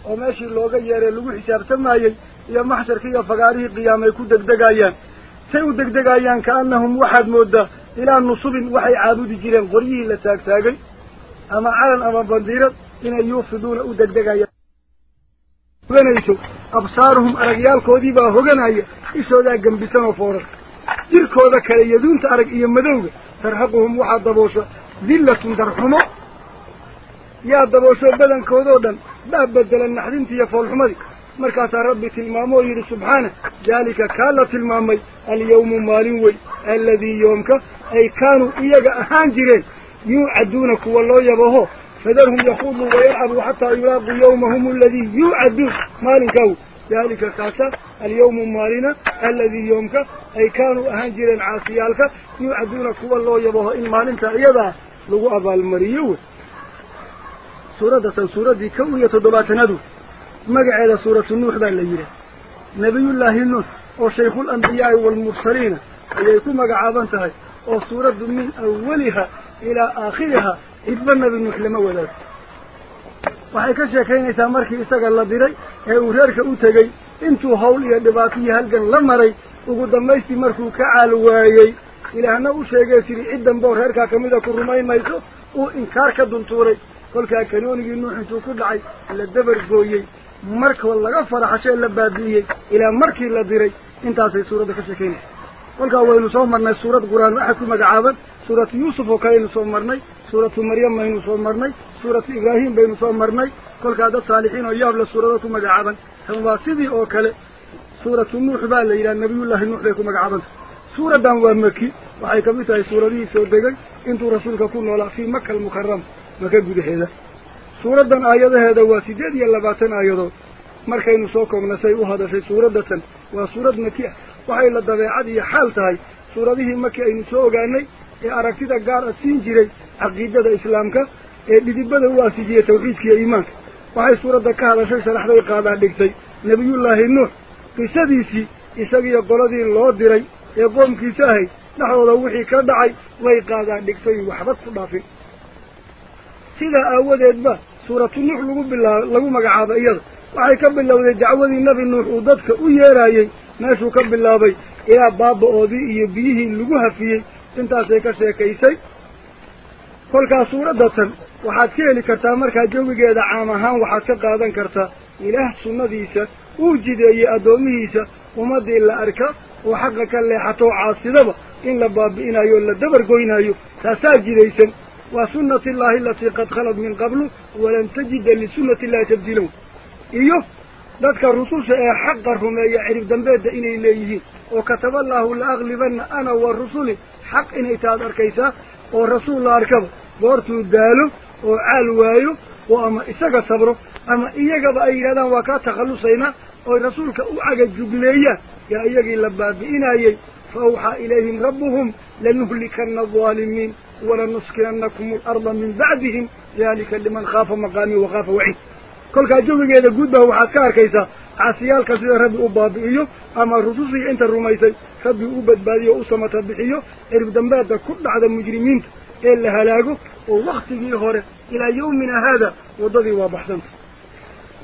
bixi doonaan firaacan iyagoo degdegaya oo meeshii looga yeeray lagu xisaabtamayey iyo maxsharkii iyo fagaarihii qiyaamay ku degdegayaan say u degdegayaan kaanahum waxaad moodaa ilaa nusubin waxay caabudi jireen qoryihii la taagtaagay ama calan ama bandiirad inay yuufiduuna u degdegayaan hoganayso absaaruhum aragyaalkoodii baa hoganaya ishoodaa gembisan oo fooran jirkooda kale yaduunta arag iyo madowga tarhaquhum waxaa daboosha dillatun darxumo yaa daboosho badankoodoo dhan باب بدل النحر انت يا فول حمدي مركز ربي تلمامو سبحانه ذلك كالة المامي اليوم مالوي الذي يومك أي كانوا إيجا أهان جيرين. يوعدونك والله يبهو فذرهم يخوضوا ويلعبوا حتى يلاقوا يومهم الذي يوعدون. مالك هو ذلك كاسا اليوم مالنا الذي يومك أي كانوا أهان جيرين. عاصيالك يوعدونك والله يبهو إن مالك إيجا لغو أبا المريوه oo shaykhul ambiyaa'i waalmursaliina ayay ku magacaaban tahay oo suuraddu min awaliha ilaa aakhiriha cidba nebi nuux lama wadaago waxay ka sheekaynaysaa markii isaga la diray ee uu reerka u tegey intuu hawl iyo dhibaato iyo halgan la maray ugu dambaystii markuu ka caal waayey ilaahna u sheegee tiri cid damboo reerkaa kamida ku rumayn mayso uu inkaar ka dultuuray markii la diray intaasay suuradda ka sheekaynaysa kolkaa waynu soo marnay suurad qur-aan waxaa ku magacaaban suuratu yuusuf oo kaleaynu soo marnay suuratu maryam aynu soo marnay suuratu ibraahim baynu soo marnay kolkaa dad saalixiin oo yaab la suurado ku magacaaban tan waa sidii oo kale suuratu nuux baa la yidhaha nabiyullaahi nuux bay ku magacaabanta suuraddan waa maki waxay ka mid tahay suuradihii soo degay intuu rasuulka ku noolaa fii maka almukaram iyo labaatan aayadood markaynu soo koobna say u hadashay suuraddatan waa suurad maki ah waxay la dabeecad iyo xaal tahay suuradihii maki aynu soo ogaanay ee aragtida gaar a siin jiray caqiidada islaamka ee dhidibada u aasijiyey tawxiidka iyo iimaanka waxay suuradda ka hadashay sharaxday qaadaa dhigtay nebiyullaahi nuux qisadiisii isagiyo qoladii loo diray ee qoomkiisa ahayd dhexdooda wixii ka dhacay way qaadaa dhigtay waxba ku dhaafin sidaa aawadeedba suuratu nuux lagu bilaa lagu magacaabay iyada waxay ka bilowday dacwadii nebi nuux uu dadka u yeeraayey meeshuu ka bilaabay ilaa baaba-oodii iyo biyihii lagu hafiyey intaasay ka sheekaysay kolkaas suuraddatan waxaad ka heli kartaa markaa jawigeeda caam ahaan waxaad ka qaadan kartaa ilaah sunnadiisa uu jideeyey addoomihiisa ummaddii la arka oo xaqa ka leexato oo caasidaba in la baabi'inayo o la dabargoynaayo taasaa jidaysan waa sunnati illaahi alatii qad khalad min qablu walan tajida lisunnati illahi tabdiilan iyo dadka rususha ee xaqa rumeeya cirib dambeedda inay leeyihiin oo kataba allaahu la aglibanna ana wa rusuli xaq inay taad arkaysaa oo rasuul la arkaba goortuu daalo oo caal waayo oo ama isaga sabro ama iyagaba ay yidhahdaan waa فأوحى إليهم ربهم لنهلكن الظالمين ولنسكننكم الأرض من بعدهم. ذلك لمن خاف مقامي وخاف وعيد. كل كاجوجي إذا جود به وحكار كيسا. عسيال كسر ربي أباد إيو. أما الرسول أنت الرومي سي ربي أباد بادي أسمة بحيو إرب دمبادة كل عدد المجرمين إلا هلاقو. ووقت هور إلى يومنا هذا. وضغي وابحثنت.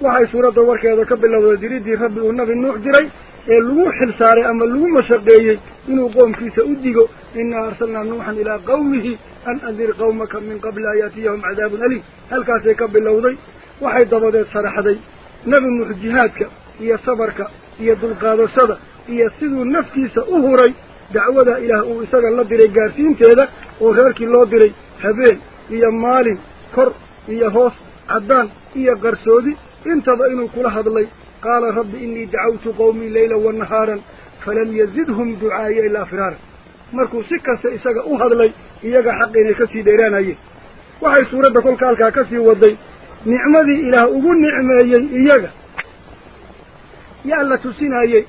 وحي سورة دور كيسا كبل الله ديري دي ربي نوح جري. Saaray ama lagu mashaqeeyey inuu qoomkiisa u digo innaa arsalnaa nuuxan ilaa qawmihi an andir qawmaka min qabli an yaatiyahum cadaabun aliim halkaasay ka bilowday waxay dabadeed sharaxday nebi nuux jihaadka iyo sabarka iyo dulqaadashada iyo siduu naftiisa u huray dacwada ilaah uu isaga la diray gaarsiinteeda oo reerkii loo diray habeen iyo maalin kor iyo hoos caddaan iyo qarsoodi intaba inuu kula hadlay قال رب إني دعوت قومي ليلا ونهارا فلم يزدهم دعائي إلا فرارا. مركو سكة سيساق أهد لي إياق حقين كسي ديران أيه. وحي سورة بكل كالكا كسي ودي. نعمة إله أبو النعمة أيه إياق يا الله تسين أيه.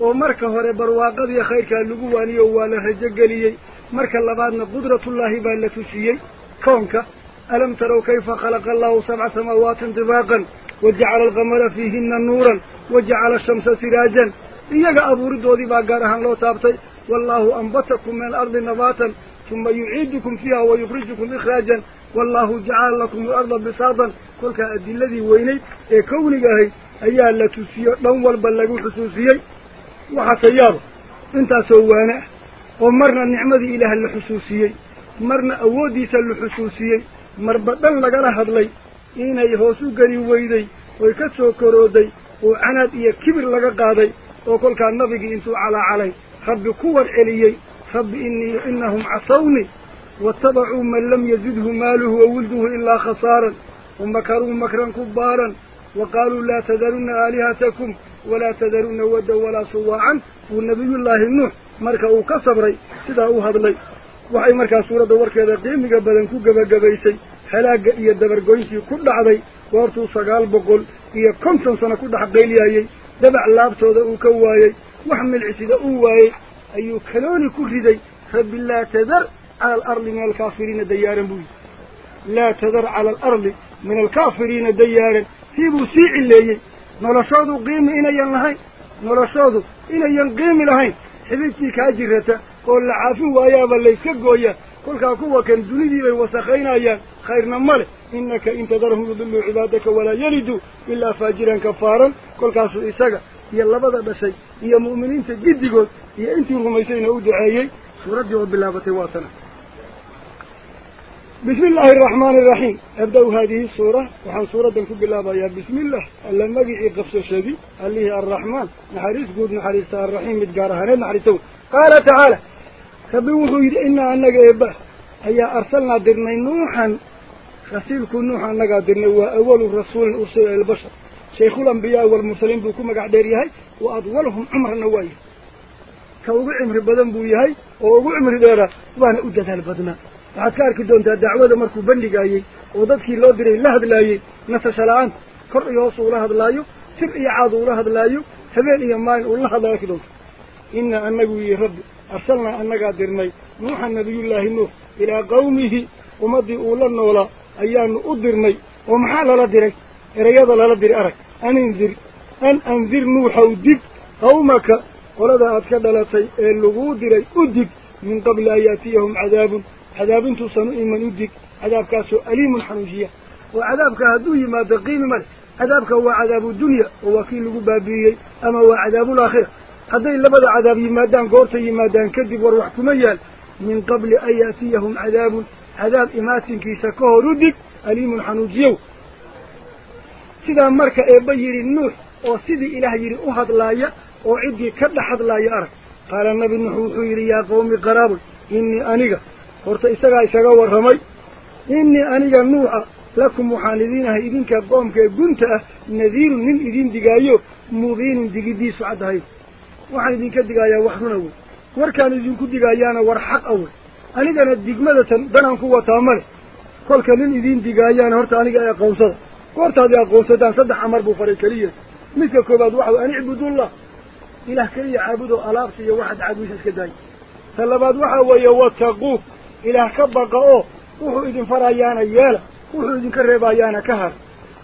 ومركة هوري برواقة يا خيرك اللقواني ووالها جقلي أيه. مركة لبادنا قدرة الله بألة تسيي كونك ألم تروا كيف خلق الله سبع سماوات انتباقا abuuridoodii baa gaar ahaan loo taabtay wallaahu ambatakum min alardi nabaatan tuma yuciidukum fiiha wa yukhrijukum ikhraajan wallaahu jacala lakum alarda bisaadan kolkaa adiladii weynayd ee kawniga ahayd ayaa la tusiyo dhan walba lagu xusuusiyey waxaa tayaaba intaasoo waane ah oo marna nicmadii ilaah la xusuusiyey marna awooddiisa la xusuusiyey marba dhan lagala hadlay weyday oy ka soo korooday oo canaad iyo kibir laga qaaday oo kolkaa nabigii intuu calaacalay rabbi ku war celiyey rabbi innii inahum casawnii waattabacuu man lam yazidhu maaluhu wa wilduhu ilaa khasaaran wamakaruu makran kubaaran wa qaaluu laa tadarunna aalihatakum walaa tadarunna waddan walaa suwaacan wuu nebiyullaahi nuux marka uu ka sabray sidaa u hadlay waxay markaa suuradda warkeeda qiimiga badan حلاق إيا دبر قويسي كل عضي وارتو صغال بقول إيا كنتن سنة كل حقين ياي دبع اللابتو ذا أوكواي وحمل عسي ذا أيو كلوني كل ذي فبلا تذر على الأرض من الكافرين ديارا بوي لا تذر على الأرض من الكافرين ديارا في بسيع الليي نرشادو قيم إنا ينهي نرشادو إنا ينقيم لهي حبيتي كاجرته قول لعافو ويا بل ليس كقويا قل كاكوة كان دوني دي بي خيرنا مال. إنك إن تدرهم يضلوا عبادك ولا يلدوا إلا فاجرا كفارا. كل كاسو إساقا الله بضع بسي. يا مؤمنين تجدقوا يا إنت رميسين أو دعايي سورة جوا بالله تواتنا بسم الله الرحمن الرحيم. أبدأ هذه السورة. وحن سورة دنكو بالله يا بسم الله. اللهم مجي إقفص الشبي الليه الرحمن. نحريس قود نحريس الرحيم إدقارهنا نحريسون قال تعالى. فبوهو إذ إنا أنك إبه أي أرسلنا درنا نوحا. Yahay wa adwalhum cumrana waa yahay ka ugu cimri badan buu yahay oo ugu cimri dheera waana u dadaal badnaa waxaad ka arki doontaa dacwada markuu bandhigaayey oo dadkii loo diray la hadlaayey nasasha la-aanta kor iyo hoos uula hadlaayo sir iyo caad uula hadlaayo habeen iyo maalin uula hadlaayo arki doonta inaa anagu yihi rabbi arsalnaa annagaa dirnay nuuxa nabiyullaahi nuux ilaa qawmihi ummaddii uu la noolaa أيان أدر مي ومحال لا درك رياض لا در أرك أن أنذر أن أنذر نوح ودب قومك ولد أتكد لا تي اللغود دري أدب من قبل آياتهم عذاب عذاب تصنع من أدب عذاب كاسو أليم حنجية وعذاب كهدوه ما دقين مال عذاب هو عذاب الدنيا ووكيل لبابيه أما هو عذاب الآخر هذا إلا بدأ عذاب يمادان قوته يمادان كذب وروح تميال من قبل أياتيهم عذاب imaatinkiisa ka hor u dig aliimun xanuujiyow sidaa marka eebba yidhi nuux oo sidii ilaah yidhi u hadlaaya oo ciddii ka dhex hadlaaya arag qaala nabi nuux wuxuu yidhi yaa qawmi qaraaboy innii aniga horta isagaa isaga warramay innii aniga nuuxa lakum waxaan idiin ahay idinka qoomkaee gunta ah nadiirun nin idiin digaayo mubiinun digiddiisu caddahay waxaan idinka digaayaa wax danaan ku wataa male kolka nin idiin digaayaana horta aniga ee aqoonsada goortaad i aqoonsadaan saddex amar buu faray keliya midka koobaad waxa an icbudullah ilaah keliya caabudoo alaabta iyo waxaad caabudisa iska daaya ta labaad waxa weeye wattaquuh ilaah ka baqa oo wuxuu idin farayaana yeela wuxuu idinka reebayaana ka har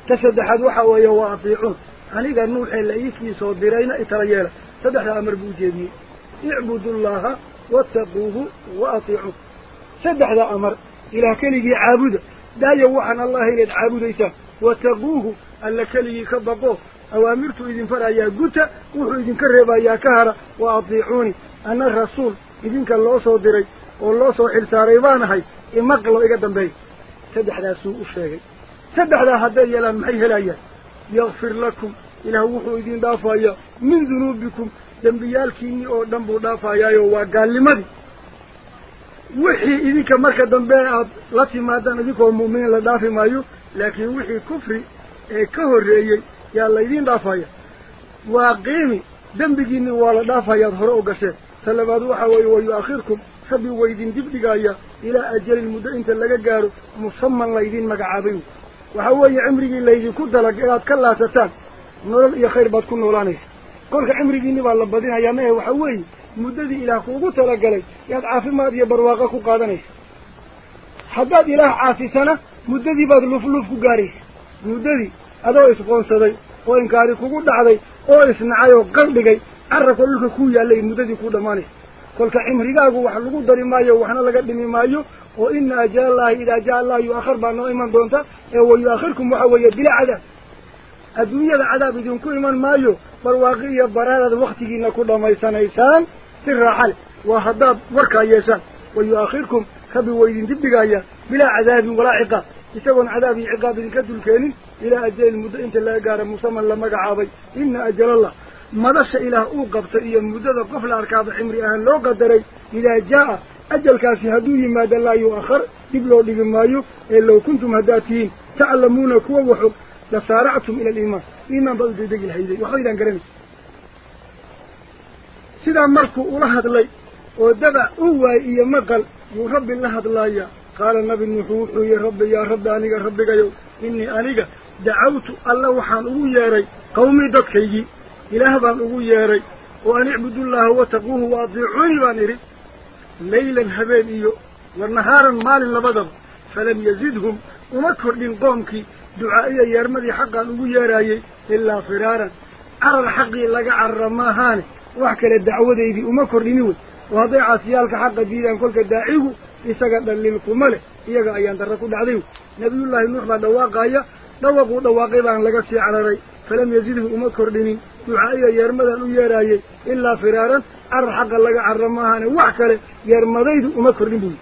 ta saddexaad waxa weeye waa atiicuun aniga nuuxee la iikii soo dirayna itala yeela saddexdaa amar buu ujeediyey icbudullaha واتقوه وأطيعوه. سد ذا أمر. إلى كله عابده دا يوحن الله إلى عابده إسان واتقوه. ألا كله كبقوه أوامرت إذن فرع يا قتا قوحوا إذن كربا يا كهرة وأطيعوني. أنا الرسول إذن كالله صدري والله صحيح ساريبانهي إما قلوا إقدم بي سد ذا سوء الشيء. سد ذا حدا يلا محيه لأيه يغفر لكم. إلى وحو إذن دافايا من ذنوبكم. Dembiyaalkiinii oo dhan buu dhaafayaayo waa gaalnimadii wixii idinka marka dambe aad la timaadaan idinkoo mu'miniin la dhaafi maayo laakiin wixii kufri ee ka horreeyey yaa laydin dhaafaya waa qiimi dembigiinni waa la dhaafayaad hore u gasheen ta labaad waxa weeye wa yu-akhirkum rabbi waydin dibdhigaya ilaa ajalin muddo inta laga gaaro musaman laydin magacaabay waxa weeye cimrigii laydinku dalag inaad ka laasataan nolol iyo khayr baad ku noolaanaysa kolka cimrigiinni baa la badinayaa ma ahe waxa weeye muddadii ilaah kuugu talagalay yaad caafimaad iyo barwaaqo ku qaadanaysa haddaad ilaah caafisana muddadii baad lufluuf ku gaaraysa muddadii adoo isqoonsaday oo inkaari kugu dhacday oo isnacay oo qaldhigay carabka dhulka kuu yaallay muddadii kuu dhammaanaysa kolka cimrigaagu wax lagu dari maayo waxna laga dhimi maayo oo ina ajalallaahi idaa jaa allah yu-akhar baa noo iman doonta ee wa yu-akhirkum waxa weeye bilaa cadaab الدنيا العذاب دون كل من مايو برواقية برارة وقتك إن كل ما يسان إيسان سر حال وحداب وركا يسان ويؤخركم خبي ويدين دبقا بلا عذاب ولا عقاب يسوون عذاب عقاب كدل كان إلى أجل المدة إنت لا يقار مصمى لما قعابي إن أجل الله ما رش إلى أوقف تأيي المدى قفل أركاب حمري أهل لو قدري إلى جاء أجل كاسي هدوه ماذا لا يؤخر دبلو لي يو إلا كنتم هداتين تعلمون كوا وحب لسارعتم إلى الإيمان. إيمان بضل ديدي الحيدي وحيدا قرمي سيدا مركو ولهد لي ودبع هو إيا مقل. يرب اللهد لي قال النبي النحوح يا رب يا رب أنيك ربك يو إني أنيك دعوت الله وحان أبو ياري قومي دكي إله بان أبو ياري وأن اعبد الله وتقوه واضعون وأنيري. ليلا هبين إيو ونهارا مالا بدر فلم يزيدهم ومكر للقومك firaaran carar xaqii laga carara maahaane wax kale dacwadaydii uma kordhini wey oo hadday caasiyaalka xaqa diidaan kolka daacigu isaga dhaliil kuma leh iyaga ayaan darra ku dhacday wey nabiyullaahi nuux baa dhawaaqaaya dhawaquu dhawaaqay baan laga sii cararay falam yazidhu uma kordhinin ducaa'iya yeermadaan u yeeraayey ilaa firaaran carar xaqa laga carara maahaane wax kale yeermadaydu uma kordhin buyi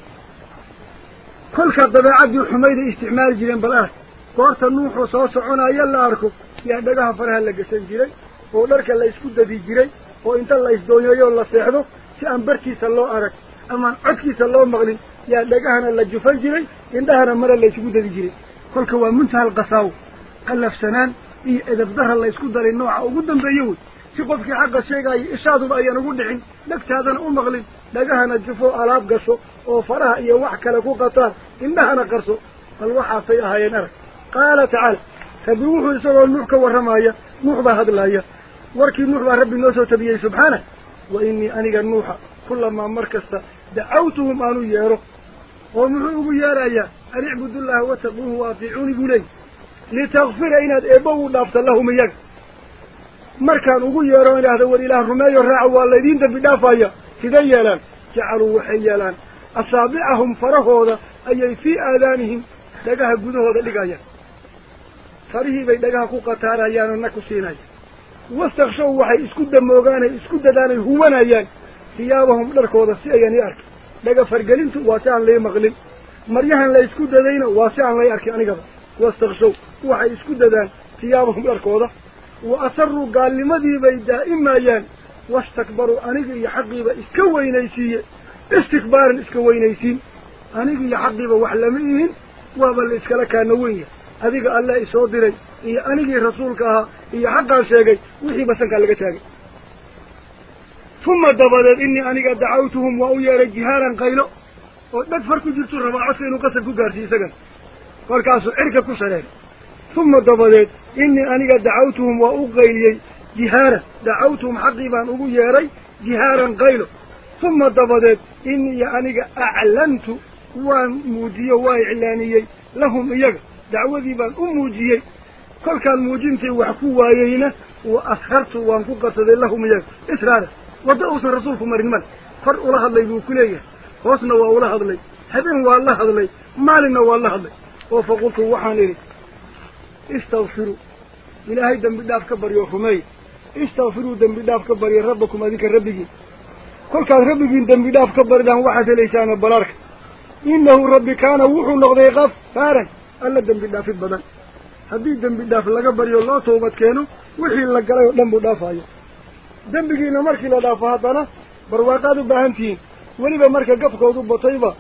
kolka dabeecaddii xumayday isticmaali jireen bal ark قارت النوح وصاص عنا يلا أركو يعني دجاج فرها اللي جسنت جري ودرك الله يسكت ذي جري وانت الله يسدون يا الله سيحدو شأن بركي سلوا أرك أما عكي سلوا مغني يعني دجاجنا اللي جفن جري اندهر مرة اللي يسكت ذي جري كل كوا منتهى القصاو ألف سنان إذا بدها الله يسكت ذي النوع وجودا بيوت شوف كي حق الشيء جاي إشادوا بأي نقول دحين لك هذا نقول مغلي دجاجنا جفوا ألعاب قصو وفرها يوحك لكو قطار اندهر قرصو الوحى فيها ينرك قال تعالى فبروح يسوى النوحك والرماية نوح بها الآية وركي نوح بها ربي نوسى تبيه سبحانه. وإني أنيق نوح كلما مركز دعوتهم أنو ييرو يا يارايا أن اعبد الله واتقوه وافعوني قولي لتغفر إن أبوه دافت الله ميك مركان أقول يارو إله دول إله رماية الرعوة والذين تبي دافايا. كذي يالان جعلوا وحي يالان. أصابعهم فرهوذا أي في آذانهم لقاها قدوه ذلك آيان dadaanay huwanayaan siyaabahum dharkooda si ayan i arkin dhaga fargelintu waa si aan lay maqlin maryahan la isku dadayna waa si aan lay arkin anigaba wastakshow waxay isku dadaan siyaabahum dharkooda wa asaruu gaalnimadii bay daa'imayaan wastakbaruu aniga iyo xaqiiba iska weynaysiiye istikbaaran iska weynaysiin aniga iyo xaqiiba wax lama ihin waaba la iskala kaana wenya xaqaan sheegay wixii basankaa laga taagay uma dabadeed inii aniga dacawtuhum waa u yeedhay jihaaran qaylo oo dhag far ku jirtu rabaa codka inuu qasab ku gaarsiiyo isagan kolkaasuu cirka ku shareeray uma dabadeed inii aniga dacawtuhum waa u qayliyey jihaaran dacawtuhum xaqii baan ugu yeedhay jihaaran qaylo uma dabadeed inii aniga aclantu waan muujiyo waa iclaaniyey lahum iyaga دعوة ذيبان أمو جيه كل كان موجينتي وحكو وايينا وأخرت وانكو قصد الله مياه إسرار. ودعوص الرسول فمرين من؟ فرء الله اللي بوكولي وأسنا واو اللي. حبين واو اللي. مالنا واو الله اللي. وفقلت وحانيري استغفروا. إلهي دم بداف كبر يوخمي استغفروا دم بداف كبر يا ربكم هذيك الربي كل كان ربي جين دم بداف كبر دان واحد ليسان البلارك إنه ربي كان وحو نغضي غف فارك alla dembi dhaafid badan haddii dembi dhaaf laga baryo loo toobad keeno wixii la galay oo dhan buu dhaafayo dembigiina markii la dhaafo haddana barwaaqaad u baahan tihiin weliba marka gafkoodu batayba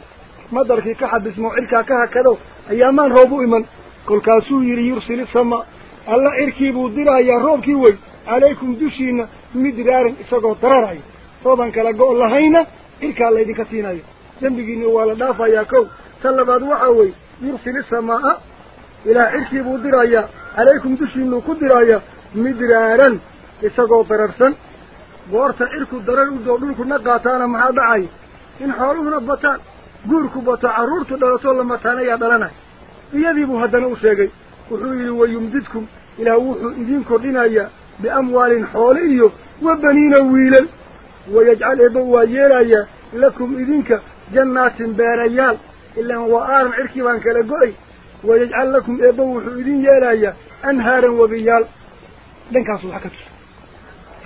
madarkii ka xabismo cirkaa ka hakado ayaamaan roob u iman kolkaasuu yidhi yursili sama alla cirkii buu dirayaa roobkii wey calaykum dushiina midraaran isagoo dararaya rooban kala go' lahayna cirkaa laydinka siinayo dembigiina waa la dhaafayaa kow ta labaad waxaa wey يرسل السماء إلى عرش بودرايا. عليكم تشينو كدرايا مدرارا. إساقو طررسا وارتا إركو الدرار ودولوك نقاتانا مع دعاي إن حالوهنا بطان قوركو بطا عرورتو لرسول الله مطانا يادلانا يذيبو هدنا وشيقي. وحويلوا ويمددكم. إلى وحو إذين كردنايا بأموال حولي وبنين ويلا ويجعل إبوا يرايا لكم إذينك جنات باريال. إلا هو آرم عركي وانك لقوي ويجعل لكم إبو حويدين يالايا أنهارا وبيال. لن كان صلحك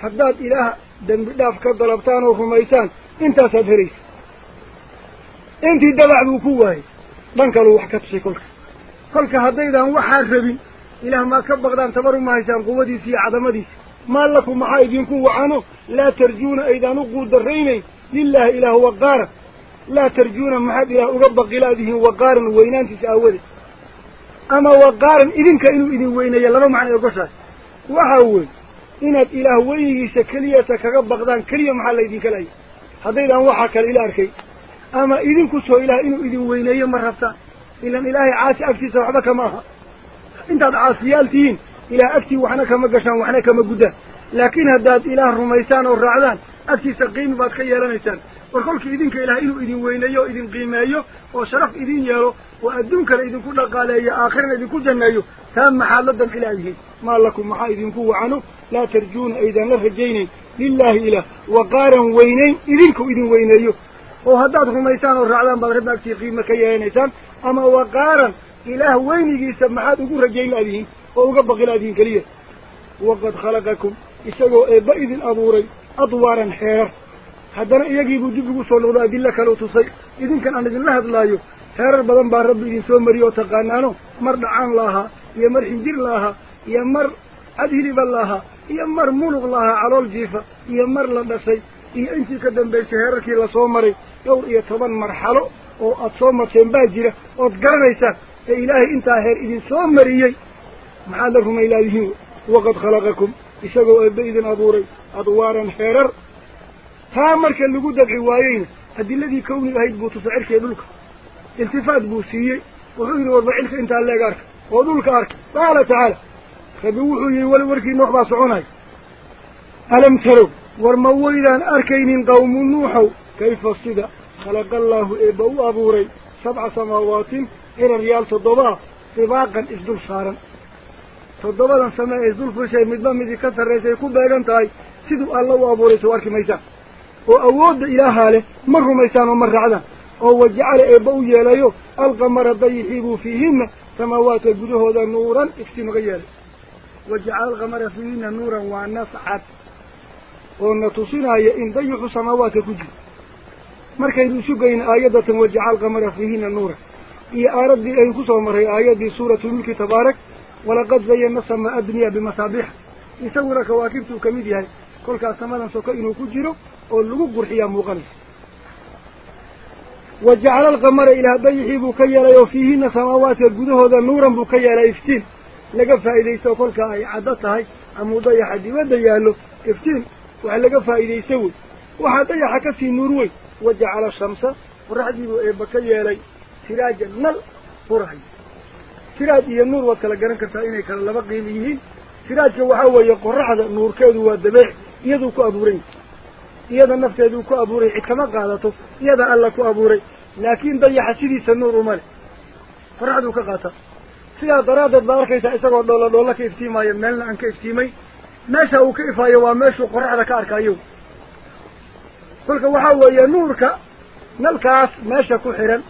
حداد إله دن بدافك الضربتان وخميسان انت سدهريس انت الدبع بوكوهي. لن كان صلحك تسي كلك. كلك هديدا وحار ربي. إله ما كبغ دان تبرو ما هيسان قوة ديسي عدم ديس. ما لكم محايدين كوهانو لا ترجون إذا نقود الريني لله إله وقارة. لا ترجون محد إلى أغبى قلاده وقار وينان تساوذي أما وقار إذن كإنو إذن وينان يلا ما معنى القصة وحاول إنك إله وينه سكليتك غبى قدان كريا محالا إذن كلاي. هذا إذن وحاك الإلاركي أما إذن كسو إلى ان إذن وينان مرهبتا إلا الاله عاش أكتي صاحبك معها إنت عاسيالتين إلى أكتي وحناك مقشان وحناك مقدان لكن هذا الاله رميسان والرعدان أكتي سقيم باتخيران إسان وكل كيدين كإله إنه إذن وينيو إذن قيمايو وشرف إذن يارو وأدونك لإذن كل قاليا آخرنا إذن كل جنايو ثم حال ضد إلهه ما لكم محا إذن كو عنه لا ترجون إذن له الجيني لله إله وقارا ويني إذنك إذن وينيو وهدات خميسان الرعلان بالربناك في قيمة كيانيسان أما وقارا إله ويني سمحات وكور رجين لديه وقبق لديه كليه وقد خلقكم إساقوا إبئذ الأبوري أدوارا حير rabbi idin soo mariyey oo taqaanaano mar dhacaan la ahaa iyo mar xinjir la ahaa iyo mar cad hiliba la ahaa iyo mar muluq la ahaa calool jiifa iyo mar la dhashay iyo intii ka dambaysay heerarkii lasoo maray dhowr iyo toban marxalo oo aad soo marteen baa jira ood garanaysaan ee ilaahay intaa heer idin soo mariyey maxaad la rumaylaadihiin waqad khalaqakum isagoo eebbe idin abuuray adwaaran heerar buu siiyey wuxuu yidhi warba cilka intaa leeg arka oo dhulka arka qaala tacaala rabi wuxuu yidhi weli warkii noox baa soconaya alam tarow war ma waydaan arkaynin qawmu nuuxow kayfa sida khalaqa allaahu eebba u abuuray sabca samaawaatin ciraryaal toddobaa sibaaqan isdul saaran toddobadan same ee isdul fushay midba midii ka sarraysay ku beegan tahay siduu alla u abuuray soo arki maysaan وأود إلهه له مر ميسان مرة عدا أو جعل أبوي ليو القمر ضيحه فيهم سماوات هذا نورا اكتن غير وجعل القمر فيهن نورا ونصعد وأن تصنع إن ضيح سماوات وجوده مر كي نسوقين آيادة وجعل القمر فيهن نورا إي أرد أن يكسر مره آيات سورة الملك تبارك ولقد زينا السماء الدنيا بمصابيح يصور كواكبته كميديا كل كاسمان سوكا إنه كجيرو gudahooda nuuran buu ka yeelay iftiin laga faa'iidaysto kolkaa ay caddo tahay amuu dayaxa dibadda yaallo iftiin wax laga faa'iidaysto wey waxaa dayaxa ka sii nuur weyn wa jacala shamsa qoraxdii buu eebba ka yeelay siraaja nal furahay siraaj iyo nuur waad kala garan kartaa inay kala laba qiimi yihiin siraajka waxaa weeye qoraxda nuurkeedu waa dabeec iyaduu ku abuuray يدا نفتدو كو حتى ما قادتو يدا ألا كو لكن دي حسيدي سنور ومال فرعدو كغاتا سيا ضرادة دارك إساء قول كيف لولك إفتيما يمالنا عنك إفتيمي ماشا وكيفا يوا وقرع قرعدا كاركا يو قولك وحاوة يا نورك نالكاس ماشا كحيرا. حيران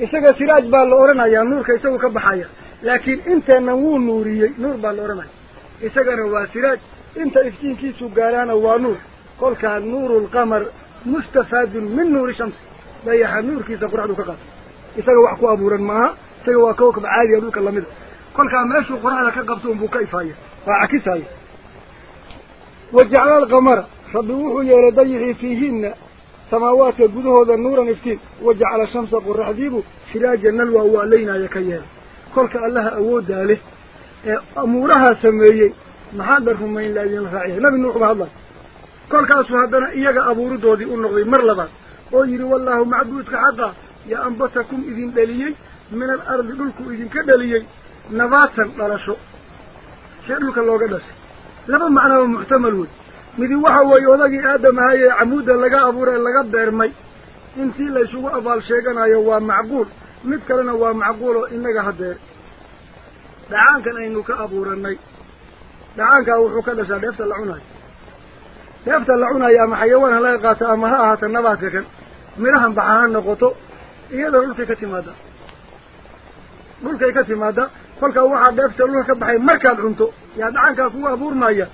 سراج سلاج بالأورنا يا نورك إساء كبحايا. لكن أنت نوو نوري نور بالأورنا إساء نوا سراج. أنت إفتين كيسو قالانا ونور. قل كان نور القمر مستفاد من نور الشمس. لا يحنور كيس قرعه فقط. إذا هو أقوى أبورا ما سيوى كوكب عالي يدوك اللمد قل كان ماشي قرعه لك قبسهم بكيف هاي وعكس هاي. وجعل القمر صدوه يا لديه فيهن. سماوات يجده هذا النور نفسي وجعل الشمس قرعه ديبه سراجا نلوى هو علينا يا كيان قل كان الله أود له أمورها سمية. ما حدرهم إلا الذين رفعيه نبي نوح بهذا mar labaad oo yidhi wallaahu macbuudka xaqa ya ambatakum idin dhaliyey min al ardi dhulku idinka dhaliyey nabaatan dhalasho shee dhulka looga dhashay laba macnaba muxtamal wey midi waxa weeye odagii aadam ahayee camuudda laga abuuray laga beermay intii laysugu abaal sheeganayo waa macquul mid kalena waa macquuloo innaga hadeer dhacaankan aynu ka abuuranay dhacaankaa wuxuu ka dhashaa dheefta la cunayo dheefta la cunayo ama xayawaan ha laga qaato ama ha ahaata nabaadka kan midhahan baxa ha noqoto iyadana dhulkay ka timaada dhulkay ka timaada kolkaa waxaa dheefta dhulka ka baxay markaad cunto yaa dhacaankaa kugu abuurmaya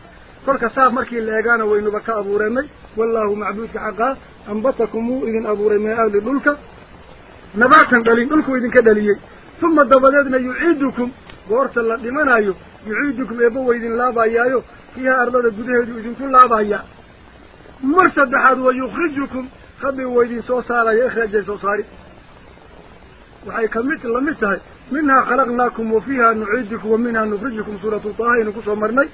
kolka saab markii la eegaana waynuba ka abuuranay wallaahu macbuudka xaqaa ambatakum wuu idin abuuray min ardi dhulka nabaatan dhalin dhulkuu idinka dhaliyey uma dabadeedna yuciidukum goorta la dhimanayo yuciidukum eebba waydin laabayaayo fiiha ardada gudaheedu idinku laabaya مرتد حد ويخرجكم. خبي ويدي سوصالة يخرج سوصالة وحيك مثل مثل منها خلقناكم وفيها نعيدكم ومنها نخرجكم. سورة طه نكسو مرني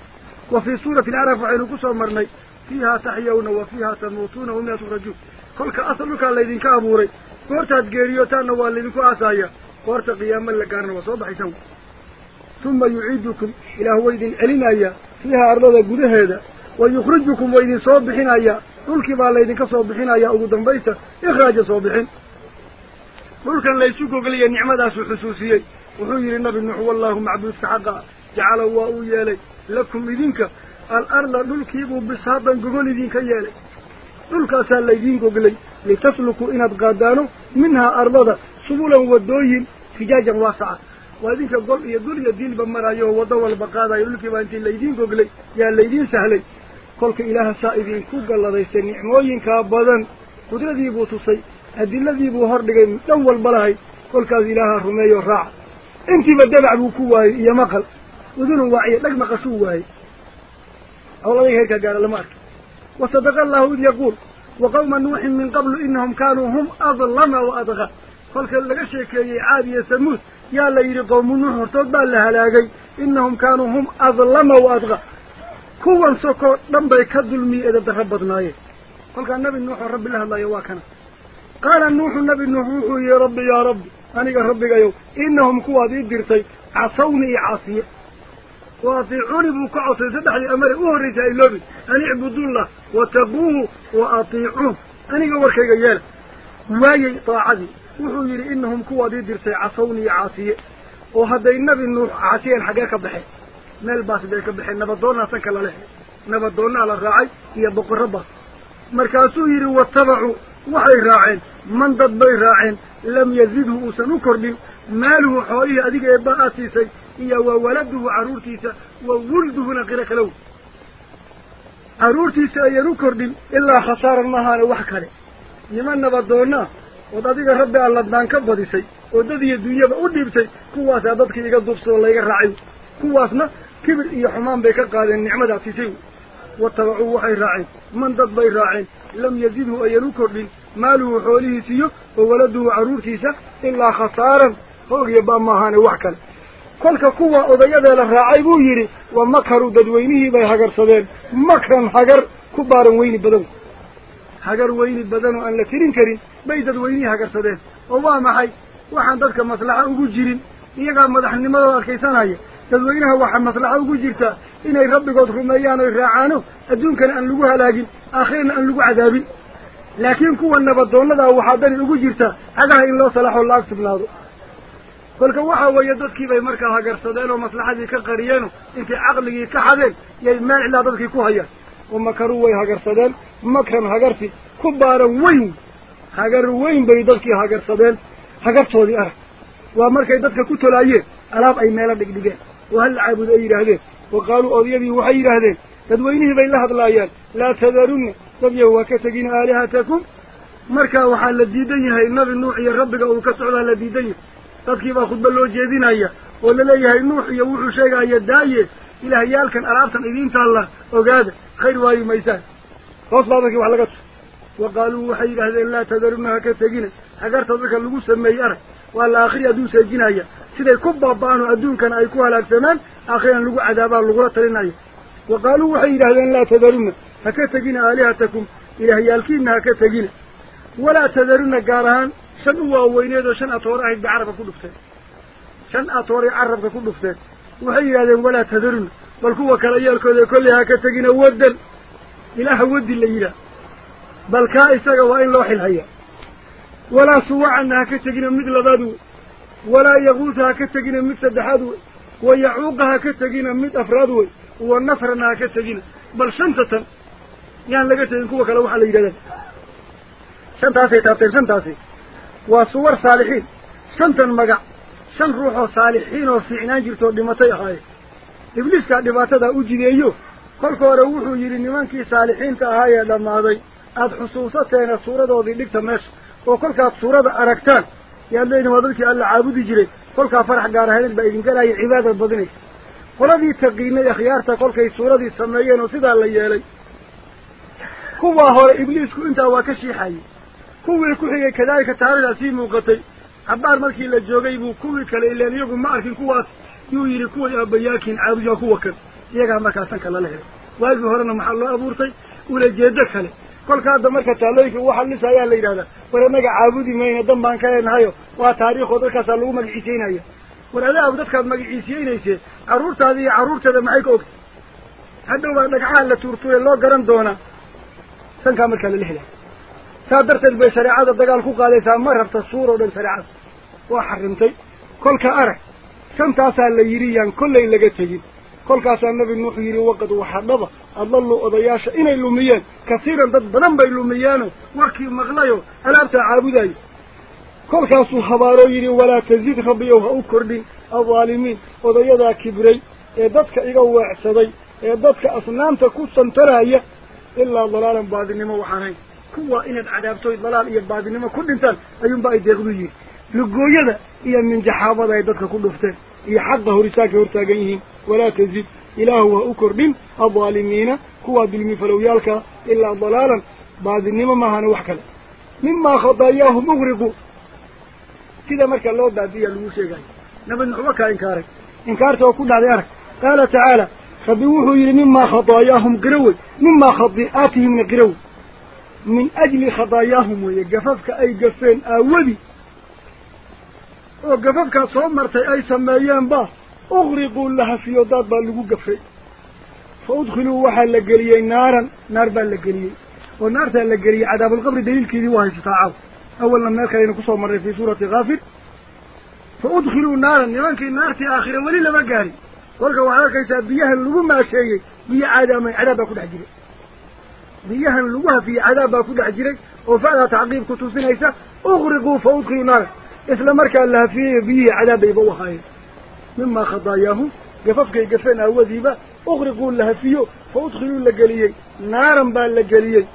وفي سورة العرف نكسو مرني فيها تحيون وفيها تموتون هم يخرجون كل على الذين كأبوري. قرتت قريتان والذينك أسايا. قرت قياما لكارن وصبح سو ثم يعيدكم إلى ويدين ألنايا فيها أرض قده هذا ويخرجكم وإذن صوبحين أيا. ملك باليدن كصوبحين أيا. أقدم بيسا إخراج صوبحين ملكا ليسوكو قليا. نعمة داسو حسوسي وحير النبي النحو الله معبود سعقا جعل الله يالي. لكم إذنك. الأرض ملك يبو بصابا قول إذنك يالي. ملكا سأل ليدنكو قلي. لتسلكوا إنا بقادانو منها أرضا سبولا ودوهم فجاجا واسعة. وهذه الظلم يدور يدين بمرايه وضوى البقاضة يقول لك بأنت الليدين قلي. يا الليدين سهلي. كلك إله سائدين كوكا لذي سنعموين كابدان قدر ذي بوتوسي هذي الذي بوهر لغي من أول بلاي كلك إله رمي الرع انت بدبع بوكوهي يا مقل وذنو واعية لك مقصوهي الله ذيك قال لمارك وصدق الله إذ يقول وقوم نوح من قبل إنهم كانوا هم أظلم وأدغى فلك لغشيك عادي سموت يا ليري قوم نوح ارتضى لها إنهم كانوا هم أظلم وأدغى كوان سوكو دمبي كدلمي إذا دخبت ناية قل كان نبي النوح رب الله الله يواكنا. قال النوح النبي النوح يا ربي يا ربي أنا قال ربي قيو إنهم كوا ذي الدرسي عصوني عاصية وأطيعوني بكعوة يزدح لأمر أهري جاي لبي. أن اعبدوا الله وتبوه وأطيعوه. أنا قال وركي قيال ويي طاعدي وحو يري إنهم كوا ذي الدرسي عصوني عاصية وهذا النبي النوح عاصيا حقاك بحيث baas markaasuu yidhi watabacuu waxay raaceen man dad bay raaceen lam yazidhu uusan u kordhin maaluhu xoolihii adiga eebba aad siisay iyo wa waladuhu carruurtiisa wa wulduhuna qiro kalow carruurtiisa ayaan u kordhin ilaa khasaaran maahaane wax kale niman nabadoonnaa ood adiga rabbi alladnaan ka badisay oo dad iyo dunyaba u dhiibtay kuwaasaa dadkii iga dubsadoo layga raacay kuwaasna كبر إيا حمام بيكا قادين نعمة داتيسي واتبعوا وحي راعين من ضد بي راعين لم يزيده أيانو كردين ماله حوليه سيو. وولده عرور تيسا إلا خسارا. خوغ يبا ماهان وحكا كل كوة أضيادة لراعي بوهيري ومكر دادوينيه باي حقر صدير. مكرا حقر كبار وين بدن. حقر وين بدن أن لكرين كرين بي دادوينيه حقر صدير. وواما حي. وحان دادك مسلحة أغو جيرين. إيقا مدحن لماذا الكيسان هايه inay rabbigood rumeeyaan oy raacaano adduunkana aan lagu halaagin aakhirana aan lagu cadaabin laakiin kuwa nabadoonnadaa waxaa dani ugu jirtaa hagaha in loo salaxoo la ag sugnaado kolka waxa weeye dadkii bay markaa hagarsadeen oo maslaxadii ka qariyeenoo intay caqligii ka xadeen yay meel cilaa dadkii ku hayaan oo makaruu way hagarsadeen makran hagarsi ku baaran weyn hagar weyn bay dadkii hagarsadeen hagartoodii arag waa markay dadka ku tolaayeen alaab ay meelo dhigdhigeen وهل عبد أي رهدي وقالوا أضيبي وحي رهدي تدوينه بين لحظ الآيان لا تذرون طبيا وكسقين آلهتكم. مركا وحال لديدي هاي النبي النوح يا ربك أو كسعلها لديدي تذكيب أخذ بلو جيدين هاي ولا لي هاي النوح يا وحو شيء هاي الداية إلى هيال كان أرابتا إذين تالله وقاد خير واي ميسان. خاص بعضك وحلقات وقالوا وحي رهدي لا تذرون هكسقين حقر تذكر لقوسا ميارة والآخر يدوس الجناية سيدي كبا بانو أدون كان أيكوها لأكسامان أخيرا لقوا عذابا لقوا ترينيه وقالوا وحي إلهيان لا تذرون هكتقين آلهتكم. إلهي ألكين هكتقين ولا تذرون قارهان شن هو هو إنيدو شن أطوري بعرف كل فتاك شن أطوري عرب كل فتاك وحي إلهيان ولا تذرون بل كوة كالأي الكوذي كلي هكتقين ودا إله ود اللي إله. بل كائسة وإن لوحي الهيا ولا سواعا هكتقين مدل ضادو mid afraad wey wa nasrana ha ka tegina bal shanta tan yaan laga tegin kuwa kale waxaa la yidhahdaa shantaasay taabteen shantaasi waa suwar saalixiin shantan magac shan ruuxoo saalixiin oo fiicnaan jirtoo dhimatay ahaayeen ibliiskaa dhibaatadaa u jideeyo kolka hore wuxuu yidhi nimankii saalixiinta ahaa ee dhammaaday aada xusuusateena suuradoodii dhigta meesha oo kolkaad suurada aragtaan يالين وذلك ألا عابد جري كل كفرح جارهين بإذن كلا عبادة بدنك ولا ذي تقيين يخيارته كل كي صورة ذي سمعين وصدى الله يالي. كوا هور إبليس كنت واكشي حي. كوا كوا كذلك تعالى سيد مقتي عبار ملكي للجوغي بو كوا كلا إلا نيوغ معرك كوا. يوير كوا يابياكين عابد يوكوا كوا يقع مكاسا كلا لهير واذي هورنا ابو أبورتي. ولا جيدك هلي kolka hadda marka taalooyinka waxa lisa ayaa la yidhahdaa war annaga caabudi mayna dan baan ka leenahayo waa taariikhoo dadkaasaa lagu magaciiseynaya war adaabu dadkaad magaciisiyeynaysee carruurtaada iyo carruurteeda maxay ka ogtay hadhow baa dhagxaha la tuurtuye loo garan doonaa sankaa markaa lala helaya saa darteed bay shareecada dagaal ku qaadaysaa ma rabta suur oo dhan shareecada waa xarimtay kolka arag shantaasaa la yidhi yaan kollay laga tegin kolkaasaa nabi nuuxu yidhi waqad waxaa dhaba adallu odayaasha inay lumiyeen kasiiran dad badan bay lumiyeeno warkii maqlayo alaabtaa caabudayo kolkaasuu habaaroo yidhi walaa tazid rabbiyow ha u kordhin aldaalimiin odayadaa kibray ee dadka iga weecsaday ee dadka asnaamta ku santaraya ilaa dalaalan baadinimo waxaan hayn kuwaa inaad cadaabtoy dalaal iyo baadinimo ku dhintaan ayuunba ay deeqdu yihin lugooyada iyo minjaxaabada ay dadka ku dhufteen يحق هرساك هرتاقينه ولا تزيد إله وأكر من الظالمين هو بالمي فلويالك إلا ضلالا بعد النمى ما هانا وحكلا مما خضاياه مغرقوا كذا مركا الله بادية الوشي قاية نبن عبكا إنكارك إنكارك وكود على يارك قال تعالى فبيوحوا إلى مما خضاياهم قروي مما خضياتهم قروي من أجل خضاياهم ويقففك أي قفين أودي وقفت وقففك صومرتي أي سمايان با أغرقوا لها في يوضات بالله قفه فأدخلوا وحا لقليه نارا نار بالقليه ونارتا لقليه عذاب القبر دليل كيدي وهي ستاعه أولا النار كان ينقصه مرة في سورة غافر فأدخلوا نارا نيوان كي نار في اخر ولي لما قاري ولقى وعلاك يتابيها ما شيء بي عذاب عذاب أكد عجري بيها اللبها في عذاب أكد عجري وفعلها تعقيب كتوسين هيسا أغرقوا فأدخلوا نارا la geliyey naaran baa la geliyey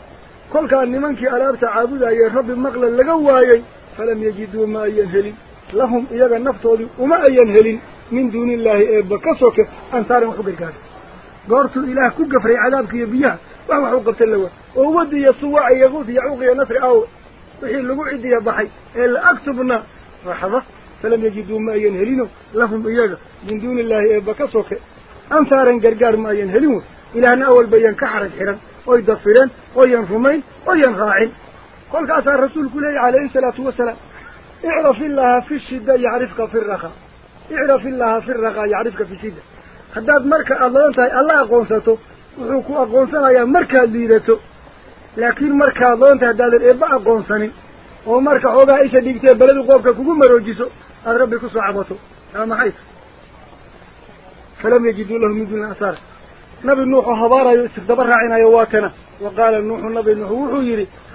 kolkaa nimankii alaabta caabudayee rabbi maqlan laga waayey falam yajiduu ma ayan helin lahum iyaga naftoodii uma ayan helin min duuni illaahi eebba ka soke ansaaran wax u gargaara goortuu ilaah ku gafray cadaabka iyo biyaha wax wax u qabta lawa oo wadi iyo suwac iyo yaquud iyo cuuq iyo nasri aawe wixii lagu cidiya baxay ee la agsubna raxda رحضة فلم يجدوا ما ينهلينه لهم إياه من دون الله بكسوك أنثارا قرقار ما ينهلينه إلى أن أول بيان كحرج حرا أو دفرا أو ينفمين أو ينغاعين قل كأثار الرسول كله عليه الصلاة والسلام. اعرف الله في الشدة يعرفك في الرخاء. اعرف الله في الرخاء يعرفك في الشدة. خداد مركا الله ينتهي الله أقوانسته وحوكو أقوانسنا يا مركا ليلته لكن مركا الله ينتهي دالر إبا أقوانسني ومرك حوضا إيشا ديكتيا بلد قوبك كوكوما روجيسو الرب يكسو عبطو سلام حيث فلم يجدوا له من دون أثار نبي النوح هبارا يستخدبرها عنا يواكنا وقال النوح النبي النوح وحو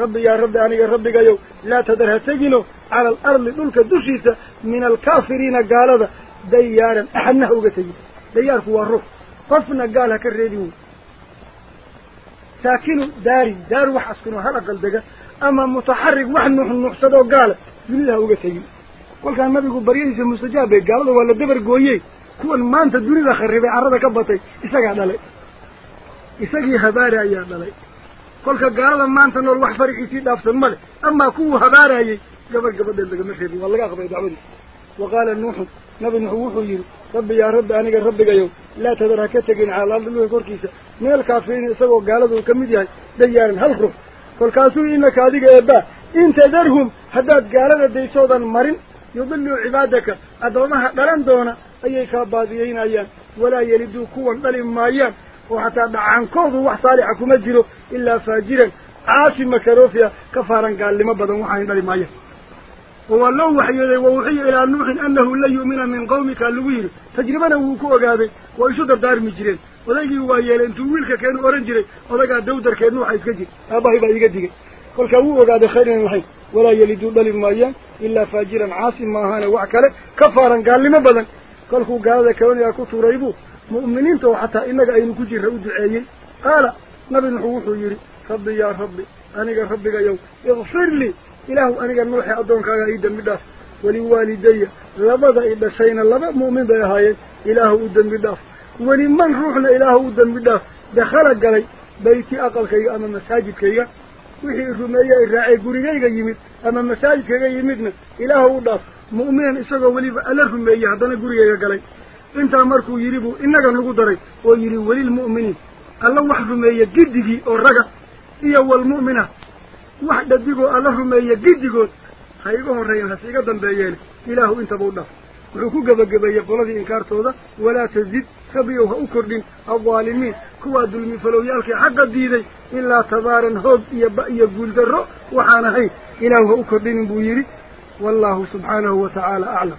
ربي يا ربي أنا يا ربي يو لا تدرها سجنه على الأرض دولك دوشيسة من الكافرين قال هذا ديارا أحنه وقسجن ديار هو الروح قفنا قالها كالريديون ساكنوا داري دار وحسكنوا هلق الدقاء dunida ha uga tegin kolkaa nabigu baryadiisa mustajaab bay gaalada waa la dabar gooyey kuwan maanta dunida kharibay carrada ka batay isagaa dhalay isagii habaari ayaa dhalay kolka gaalada maanta nool wax farixiisii dhaafsan ma leh amaa kuwuu habaarayey gabar gabadheed lagama reebin waa laga aqbalay dacwadii wa qaala nuuxu nabi nuux wuxuu yidhi rabbi yaa rabbi aniga rabbigayow laa tadar ha ka tegin cala ardi dhulka korkiisa meel kaafiriin isagoo gaaladu uu ka mid yahay dayaaran hal ruux tadarhum haddaad gaalada daysoodan marin yudiluu cibaadaka addoomaha dhalan doona ayay kaa baadiyeynayaan walaa yeliduu kuwan dhali maayaan oo xataa dhacaankoodu wax saalixa kuma jiro ilaa faajiran caasi makaroofia ka faaran gaalnimo badan waxaan dhali maayaan oo waa loo waxyooday wa wuxiya ilaa nuuxin annahu lan yu'mina min qawmika lagu yidhi tajribana wuu ku ogaaday waa isu dardaarmi jireen ولاجي وياه انتو ويلك كانوا أورنجي ولاجا دودر كانوا حيس كذي أباه يبغى يقديك كل كوه وقاعد خيرنا الحي ولا يلدوا بل مايان إلا فاجرا عاصم ما هان وعكله كفارا قال لي ما بدن كل خو قاعد كون يا كوت ريبو مؤمنين تو حتى إنك أي نكجي رود عيني قال نبي نحوش ويري ربي يا ربي أنا يا ربي يا يوم يغفر لي إله أنا يا نوح أدون كا إيدا مداف ولوالدي لبدا إلا سين اللبا مؤمن بهاي إله أدن مداف weliman ruuxna ilaahu u dembi dhaaf dakhala galay beyti aqalkayga ama masaajidkayga wixii rumeeye i raacay gurigayga yimid ama masaajidkayga yimidna ilaahu u dhaaf mu'minan isagoo weliba alla rumeeyey haddana gurigayga galay intaa markuu yidhi buu innaga nagu daray oo yidhi welilmu'miniin alla wax rumeeye giddigii oo raga iyo walmu'minaat wax dhadigoo alla rumeeye giddigood ha iga horreeyeen hase iga dambeeyeen ilaahu intaba u dhaaf wuxuu ku gebagabeeyey qoladii inkaartooda walaa tazid سبيوها أكردين الظالمين. كواد دلمي فلو يالكي حقا ديدي إلا تبارن هوب يبأي يقول درو. وحانا هاي. إلاوها أكردين بويري والله سبحانه وتعالى أعلم.